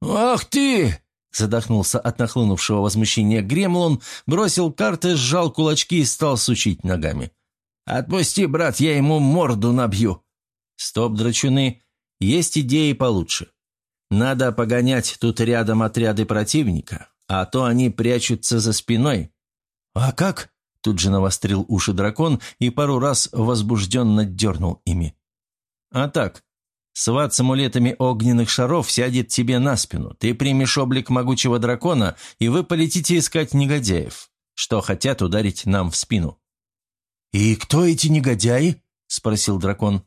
«Ах ты!» Задохнулся от нахлынувшего возмущения Гремлон, бросил карты, сжал кулачки и стал сучить ногами. «Отпусти, брат, я ему морду набью!» «Стоп, драчуны, есть идеи получше. Надо погонять тут рядом отряды противника, а то они прячутся за спиной». «А как?» – тут же навострил уши дракон и пару раз возбужденно дернул ими. «А так, Сват с амулетами огненных шаров сядет тебе на спину. Ты примешь облик могучего дракона, и вы полетите искать негодяев, что хотят ударить нам в спину». «И кто эти негодяи?» – спросил дракон.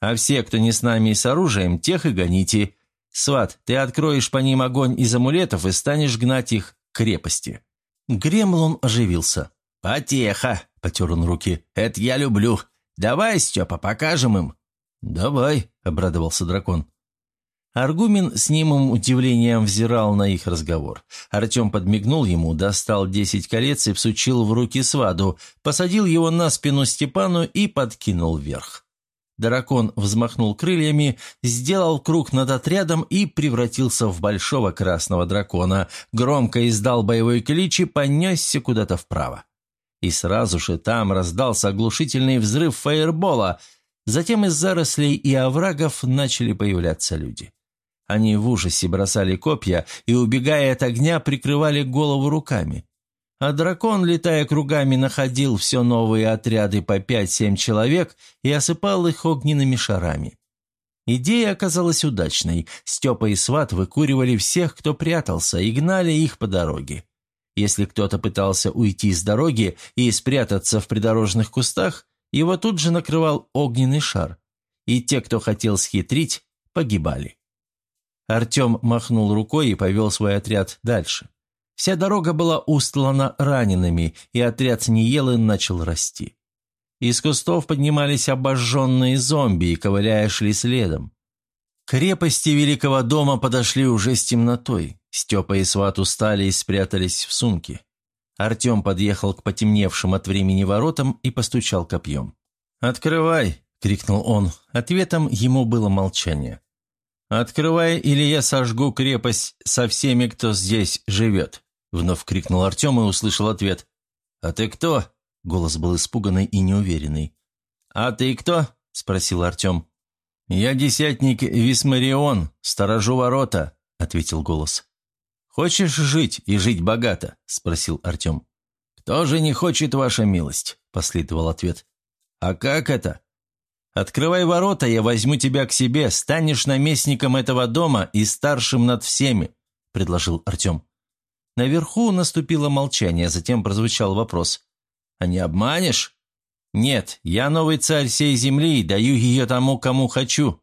«А все, кто не с нами и с оружием, тех и гоните. Сват, ты откроешь по ним огонь из амулетов и станешь гнать их к крепости». Гремлон оживился. «Потеха!» – потер он руки. «Это я люблю. Давай, Степа, покажем им». «Давай», – обрадовался дракон. Аргумен с немым удивлением взирал на их разговор. Артем подмигнул ему, достал десять колец и всучил в руки сваду, посадил его на спину Степану и подкинул вверх. Дракон взмахнул крыльями, сделал круг над отрядом и превратился в большого красного дракона, громко издал боевой клич и понесся куда-то вправо. И сразу же там раздался оглушительный взрыв фаербола, затем из зарослей и оврагов начали появляться люди. Они в ужасе бросали копья и, убегая от огня, прикрывали голову руками. А дракон, летая кругами, находил все новые отряды по пять-семь человек и осыпал их огненными шарами. Идея оказалась удачной. Степа и Сват выкуривали всех, кто прятался, и гнали их по дороге. Если кто-то пытался уйти с дороги и спрятаться в придорожных кустах, его тут же накрывал огненный шар. И те, кто хотел схитрить, погибали. Артем махнул рукой и повел свой отряд дальше. Вся дорога была устлана ранеными, и отряд Ниелы начал расти. Из кустов поднимались обожженные зомби и, ковыляя, шли следом. К крепости Великого дома подошли уже с темнотой. Степа и Сват устали и спрятались в сумки. Артем подъехал к потемневшим от времени воротам и постучал копьем. «Открывай!» — крикнул он. Ответом ему было молчание. «Открывай, или я сожгу крепость со всеми, кто здесь живет», — вновь крикнул Артем и услышал ответ. «А ты кто?» — голос был испуганный и неуверенный. «А ты кто?» — спросил Артем. «Я десятник Висмарион, сторожу ворота», — ответил голос. «Хочешь жить и жить богато?» — спросил Артем. «Кто же не хочет, ваша милость?» — последовал ответ. «А как это?» Открывай ворота, я возьму тебя к себе, станешь наместником этого дома и старшим над всеми», – предложил Артем. Наверху наступило молчание, затем прозвучал вопрос. «А не обманешь?» «Нет, я новый царь всей земли и даю ее тому, кому хочу».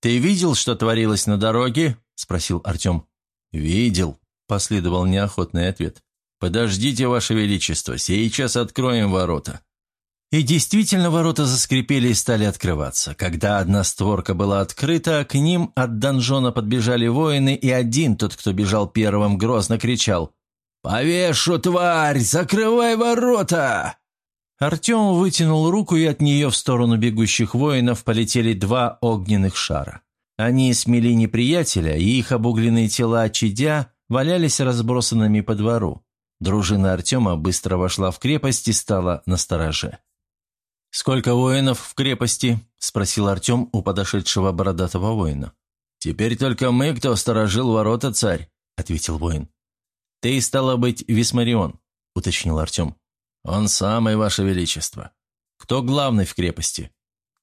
«Ты видел, что творилось на дороге?» – спросил Артем. «Видел», – последовал неохотный ответ. «Подождите, Ваше Величество, сейчас откроем ворота». И действительно ворота заскрипели и стали открываться. Когда одна створка была открыта, к ним от донжона подбежали воины, и один, тот, кто бежал первым, грозно кричал «Повешу, тварь! Закрывай ворота!» Артем вытянул руку, и от нее в сторону бегущих воинов полетели два огненных шара. Они смели неприятеля, и их обугленные тела, чадя, валялись разбросанными по двору. Дружина Артема быстро вошла в крепость и стала на стороже. «Сколько воинов в крепости?» – спросил Артем у подошедшего бородатого воина. «Теперь только мы, кто сторожил ворота, царь», – ответил воин. «Ты, стало быть, Висмарион», – уточнил Артем. «Он самый, ваше величество». «Кто главный в крепости?»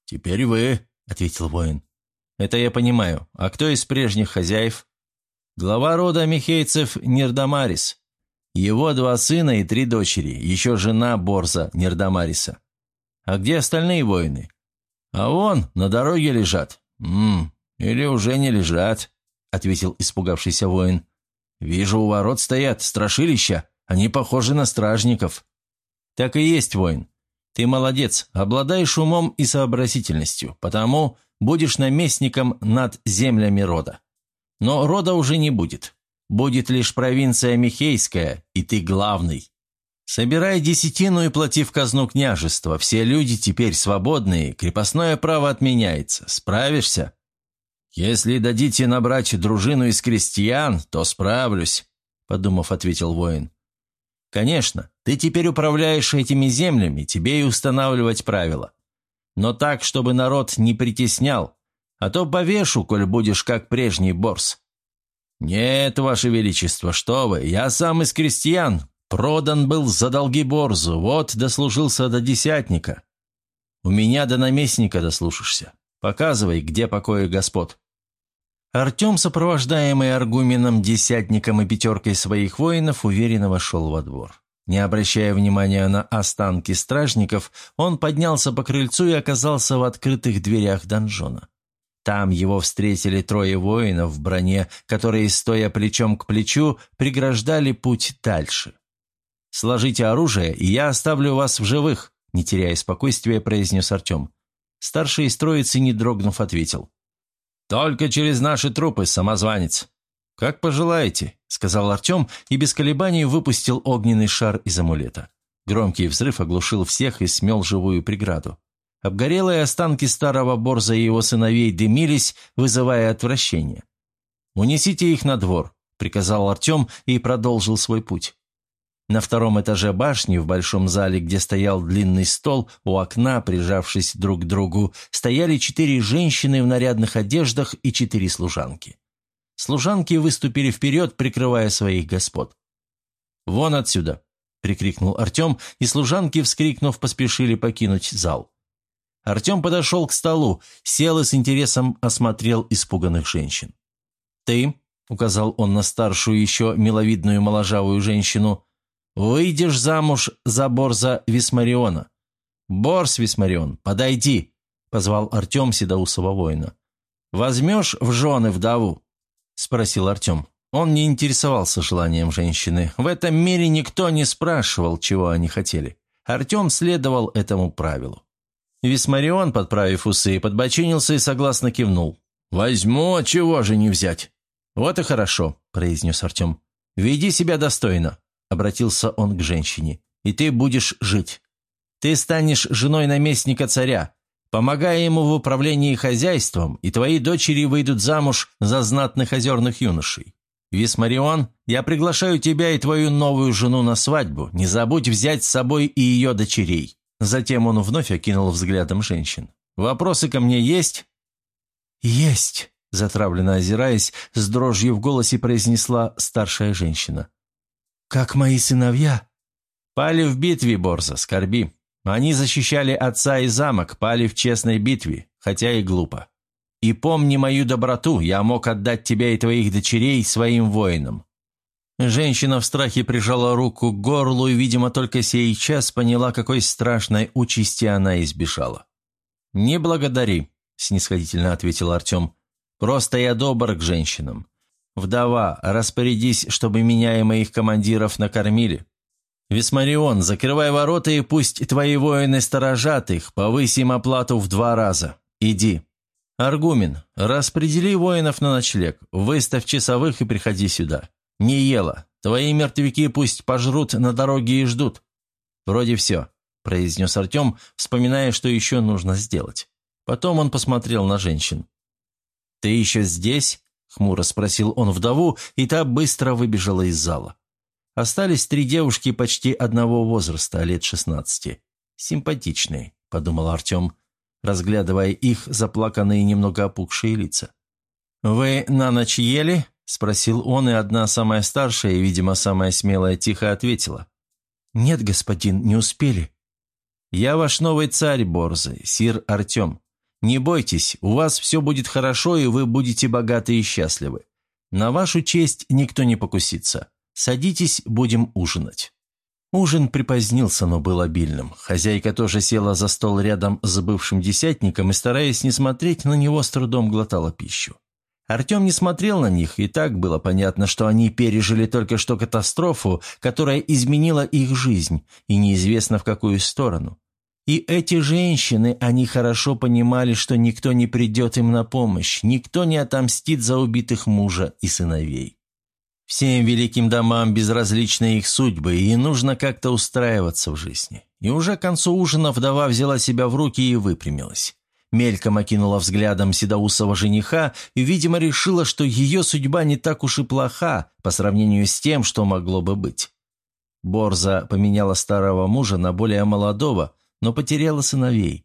«Теперь вы», – ответил воин. «Это я понимаю. А кто из прежних хозяев?» «Глава рода Михейцев Нердамарис. Его два сына и три дочери, еще жена Борза Нердамариса. А где остальные воины? А вон, на дороге лежат. Ммм, или уже не лежат, ответил испугавшийся воин. Вижу, у ворот стоят страшилища. Они похожи на стражников. Так и есть, воин. Ты молодец, обладаешь умом и сообразительностью, потому будешь наместником над землями рода. Но рода уже не будет. Будет лишь провинция Михейская, и ты главный. Собирай десятину и плати в казну княжества. Все люди теперь свободные, крепостное право отменяется. Справишься? Если дадите набрать дружину из крестьян, то справлюсь, подумав, ответил воин. Конечно, ты теперь управляешь этими землями, тебе и устанавливать правила. Но так, чтобы народ не притеснял, а то повешу, коль будешь как прежний борс. «Нет, Ваше Величество, что вы, я сам из крестьян, Продан был за долги Борзу, вот дослужился до десятника. У меня до наместника дослушаешься. Показывай, где покои господ». Артем, сопровождаемый аргуменом, десятником и пятеркой своих воинов, уверенно вошел во двор. Не обращая внимания на останки стражников, он поднялся по крыльцу и оказался в открытых дверях донжона. Там его встретили трое воинов в броне, которые, стоя плечом к плечу, преграждали путь дальше. «Сложите оружие, и я оставлю вас в живых», – не теряя спокойствия, произнес Артем. Старший из троицы, не дрогнув, ответил. «Только через наши трупы, самозванец». «Как пожелаете», – сказал Артем и без колебаний выпустил огненный шар из амулета. Громкий взрыв оглушил всех и смел живую преграду. Обгорелые останки старого Борза и его сыновей дымились, вызывая отвращение. «Унесите их на двор», – приказал Артем и продолжил свой путь. На втором этаже башни, в большом зале, где стоял длинный стол, у окна, прижавшись друг к другу, стояли четыре женщины в нарядных одеждах и четыре служанки. Служанки выступили вперед, прикрывая своих господ. «Вон отсюда!» – прикрикнул Артем, и служанки, вскрикнув, поспешили покинуть зал. Артем подошел к столу, сел и с интересом осмотрел испуганных женщин. «Ты», — указал он на старшую еще миловидную моложавую женщину, — «выйдешь замуж за Борза Висмариона». «Борс Висмарион, подойди», — позвал Артем седоусого воина. «Возьмешь в жены вдову?» — спросил Артем. Он не интересовался желанием женщины. В этом мире никто не спрашивал, чего они хотели. Артем следовал этому правилу. Висмарион, подправив усы, подбочинился и согласно кивнул. «Возьму, чего же не взять?» «Вот и хорошо», – произнес Артем. «Веди себя достойно», – обратился он к женщине. «И ты будешь жить. Ты станешь женой наместника царя, помогая ему в управлении хозяйством, и твои дочери выйдут замуж за знатных озерных юношей. Висмарион, я приглашаю тебя и твою новую жену на свадьбу. Не забудь взять с собой и ее дочерей. Затем он вновь окинул взглядом женщин. «Вопросы ко мне есть?» «Есть», – затравленно озираясь, с дрожью в голосе произнесла старшая женщина. «Как мои сыновья?» «Пали в битве, Борза, скорби. Они защищали отца и замок, пали в честной битве, хотя и глупо. И помни мою доброту, я мог отдать тебя и твоих дочерей своим воинам. Женщина в страхе прижала руку к горлу и, видимо, только сейчас поняла, какой страшной участи она избежала. «Не благодари», – снисходительно ответил Артем. «Просто я добр к женщинам. Вдова, распорядись, чтобы меня и моих командиров накормили. Висмарион, закрывай ворота и пусть твои воины сторожат их, повысь им оплату в два раза. Иди. Аргумен, распредели воинов на ночлег, выставь часовых и приходи сюда. «Не ела. Твои мертвяки пусть пожрут на дороге и ждут». «Вроде все», – произнес Артем, вспоминая, что еще нужно сделать. Потом он посмотрел на женщин. «Ты еще здесь?» – хмуро спросил он вдову, и та быстро выбежала из зала. Остались три девушки почти одного возраста, лет шестнадцати. «Симпатичные», – подумал Артем, разглядывая их заплаканные немного опухшие лица. «Вы на ночь ели?» – спросил он, и одна самая старшая, видимо, самая смелая, тихо ответила. «Нет, господин, не успели». «Я ваш новый царь, Борзы, сир Артем. Не бойтесь, у вас все будет хорошо, и вы будете богаты и счастливы. На вашу честь никто не покусится. Садитесь, будем ужинать». Ужин припозднился, но был обильным. Хозяйка тоже села за стол рядом с бывшим десятником и, стараясь не смотреть на него, с трудом глотала пищу. Артем не смотрел на них, и так было понятно, что они пережили только что катастрофу, которая изменила их жизнь, и неизвестно в какую сторону. И эти женщины, они хорошо понимали, что никто не придет им на помощь, никто не отомстит за убитых мужа и сыновей. Всем великим домам безразличны их судьбы, и нужно как-то устраиваться в жизни. И уже к концу ужина вдова взяла себя в руки и выпрямилась. Мельком окинула взглядом седоусого жениха и, видимо, решила, что ее судьба не так уж и плоха по сравнению с тем, что могло бы быть. Борза поменяла старого мужа на более молодого, но потеряла сыновей.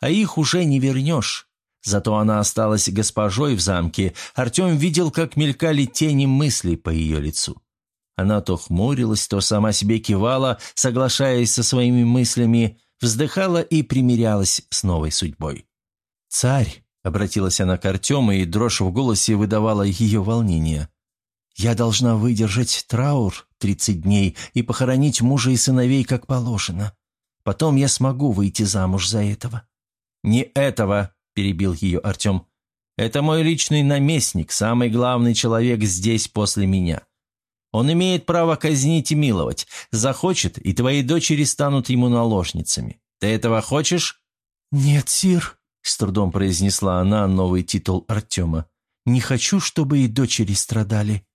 А их уже не вернешь. Зато она осталась госпожой в замке. Артем видел, как мелькали тени мыслей по ее лицу. Она то хмурилась, то сама себе кивала, соглашаясь со своими мыслями, вздыхала и примирялась с новой судьбой. «Царь!» — обратилась она к Артему, и дрожь в голосе выдавала ее волнение. «Я должна выдержать траур тридцать дней и похоронить мужа и сыновей, как положено. Потом я смогу выйти замуж за этого». «Не этого!» — перебил ее Артем. Это мой личный наместник, самый главный человек здесь после меня. Он имеет право казнить и миловать. Захочет, и твои дочери станут ему наложницами. Ты этого хочешь?» «Нет, сир», — с трудом произнесла она новый титул Артема. «Не хочу, чтобы и дочери страдали».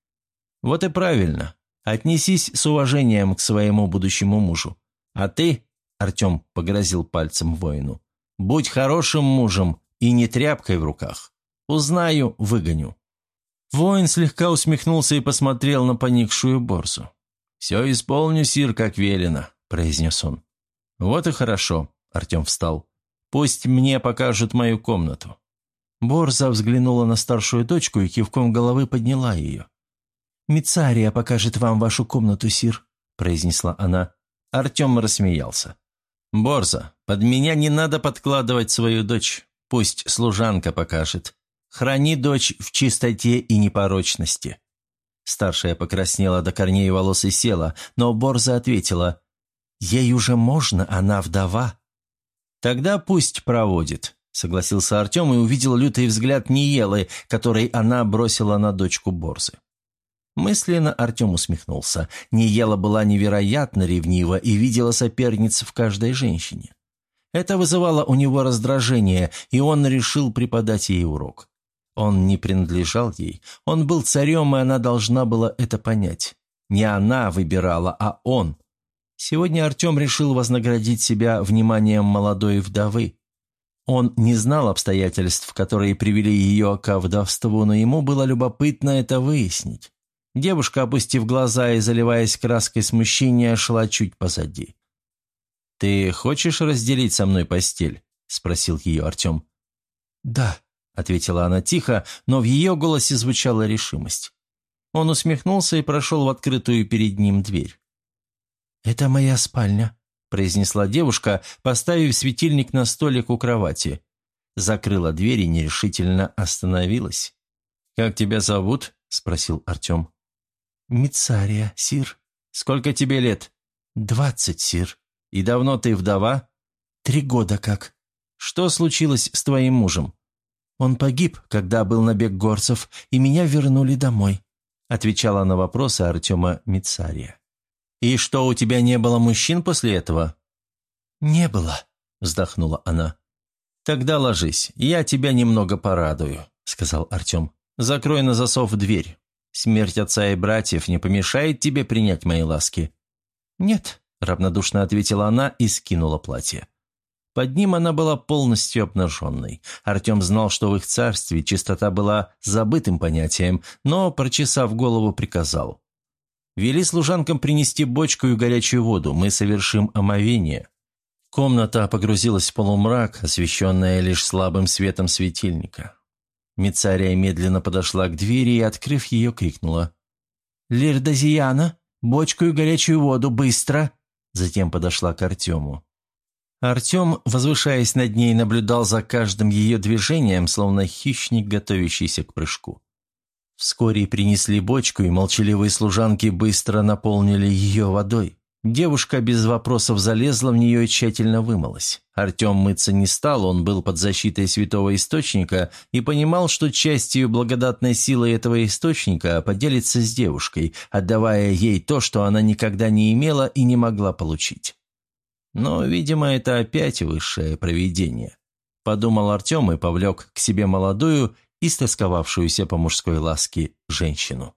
«Вот и правильно. Отнесись с уважением к своему будущему мужу. А ты, — Артем погрозил пальцем воину, — будь хорошим мужем и не тряпкой в руках. Узнаю, выгоню». Воин слегка усмехнулся и посмотрел на поникшую борзу. «Все исполню, сир, как велено», – произнес он. «Вот и хорошо», – Артем встал. «Пусть мне покажут мою комнату». Борза взглянула на старшую дочку и кивком головы подняла ее. «Мицария покажет вам вашу комнату, сир», – произнесла она. Артем рассмеялся. «Борза, под меня не надо подкладывать свою дочь. Пусть служанка покажет. Храни дочь в чистоте и непорочности». Старшая покраснела до корней волос и села, но Борза ответила, «Ей уже можно, она вдова». «Тогда пусть проводит», — согласился Артем и увидел лютый взгляд Ниелы, который она бросила на дочку Борзы. Мысленно Артем усмехнулся. Ниела была невероятно ревнива и видела соперниц в каждой женщине. Это вызывало у него раздражение, и он решил преподать ей урок. Он не принадлежал ей. Он был царем, и она должна была это понять. Не она выбирала, а он. Сегодня Артем решил вознаградить себя вниманием молодой вдовы. Он не знал обстоятельств, которые привели ее к вдовству, но ему было любопытно это выяснить. Девушка, опустив глаза и заливаясь краской смущения, шла чуть позади. «Ты хочешь разделить со мной постель?» – спросил ее Артем. «Да», – ответила она тихо, но в ее голосе звучала решимость. Он усмехнулся и прошел в открытую перед ним дверь. «Это моя спальня», – произнесла девушка, поставив светильник на столик у кровати. Закрыла дверь и нерешительно остановилась. «Как тебя зовут?» – спросил Артем. «Мицария, сир». «Сколько тебе лет?» «Двадцать, сир». «И давно ты вдова?» «Три года как». «Что случилось с твоим мужем?» Он погиб, когда был набег горцев, и меня вернули домой», отвечала на вопросы Артема Мицария. «И что, у тебя не было мужчин после этого?» «Не было», вздохнула она. «Тогда ложись, я тебя немного порадую», сказал Артем. «Закрой на засов дверь. Смерть отца и братьев не помешает тебе принять мои ласки?» «Нет», равнодушно ответила она и скинула платье. Под ним она была полностью обнаженной. Артем знал, что в их царстве чистота была забытым понятием, но, прочесав голову, приказал. «Вели служанкам принести бочку и горячую воду, мы совершим омовение». Комната погрузилась в полумрак, освещенная лишь слабым светом светильника. Мицария медленно подошла к двери и, открыв ее, крикнула. «Лирдозияна, бочку и горячую воду, быстро!» Затем подошла к Артему. Артем, возвышаясь над ней, наблюдал за каждым ее движением, словно хищник, готовящийся к прыжку. Вскоре принесли бочку, и молчаливые служанки быстро наполнили ее водой. Девушка без вопросов залезла в нее и тщательно вымылась. Артем мыться не стал, он был под защитой святого источника и понимал, что частью благодатной силы этого источника поделится с девушкой, отдавая ей то, что она никогда не имела и не могла получить. Но, видимо, это опять высшее провидение. Подумал Артем и повлек к себе молодую, истосковавшуюся по мужской ласке женщину.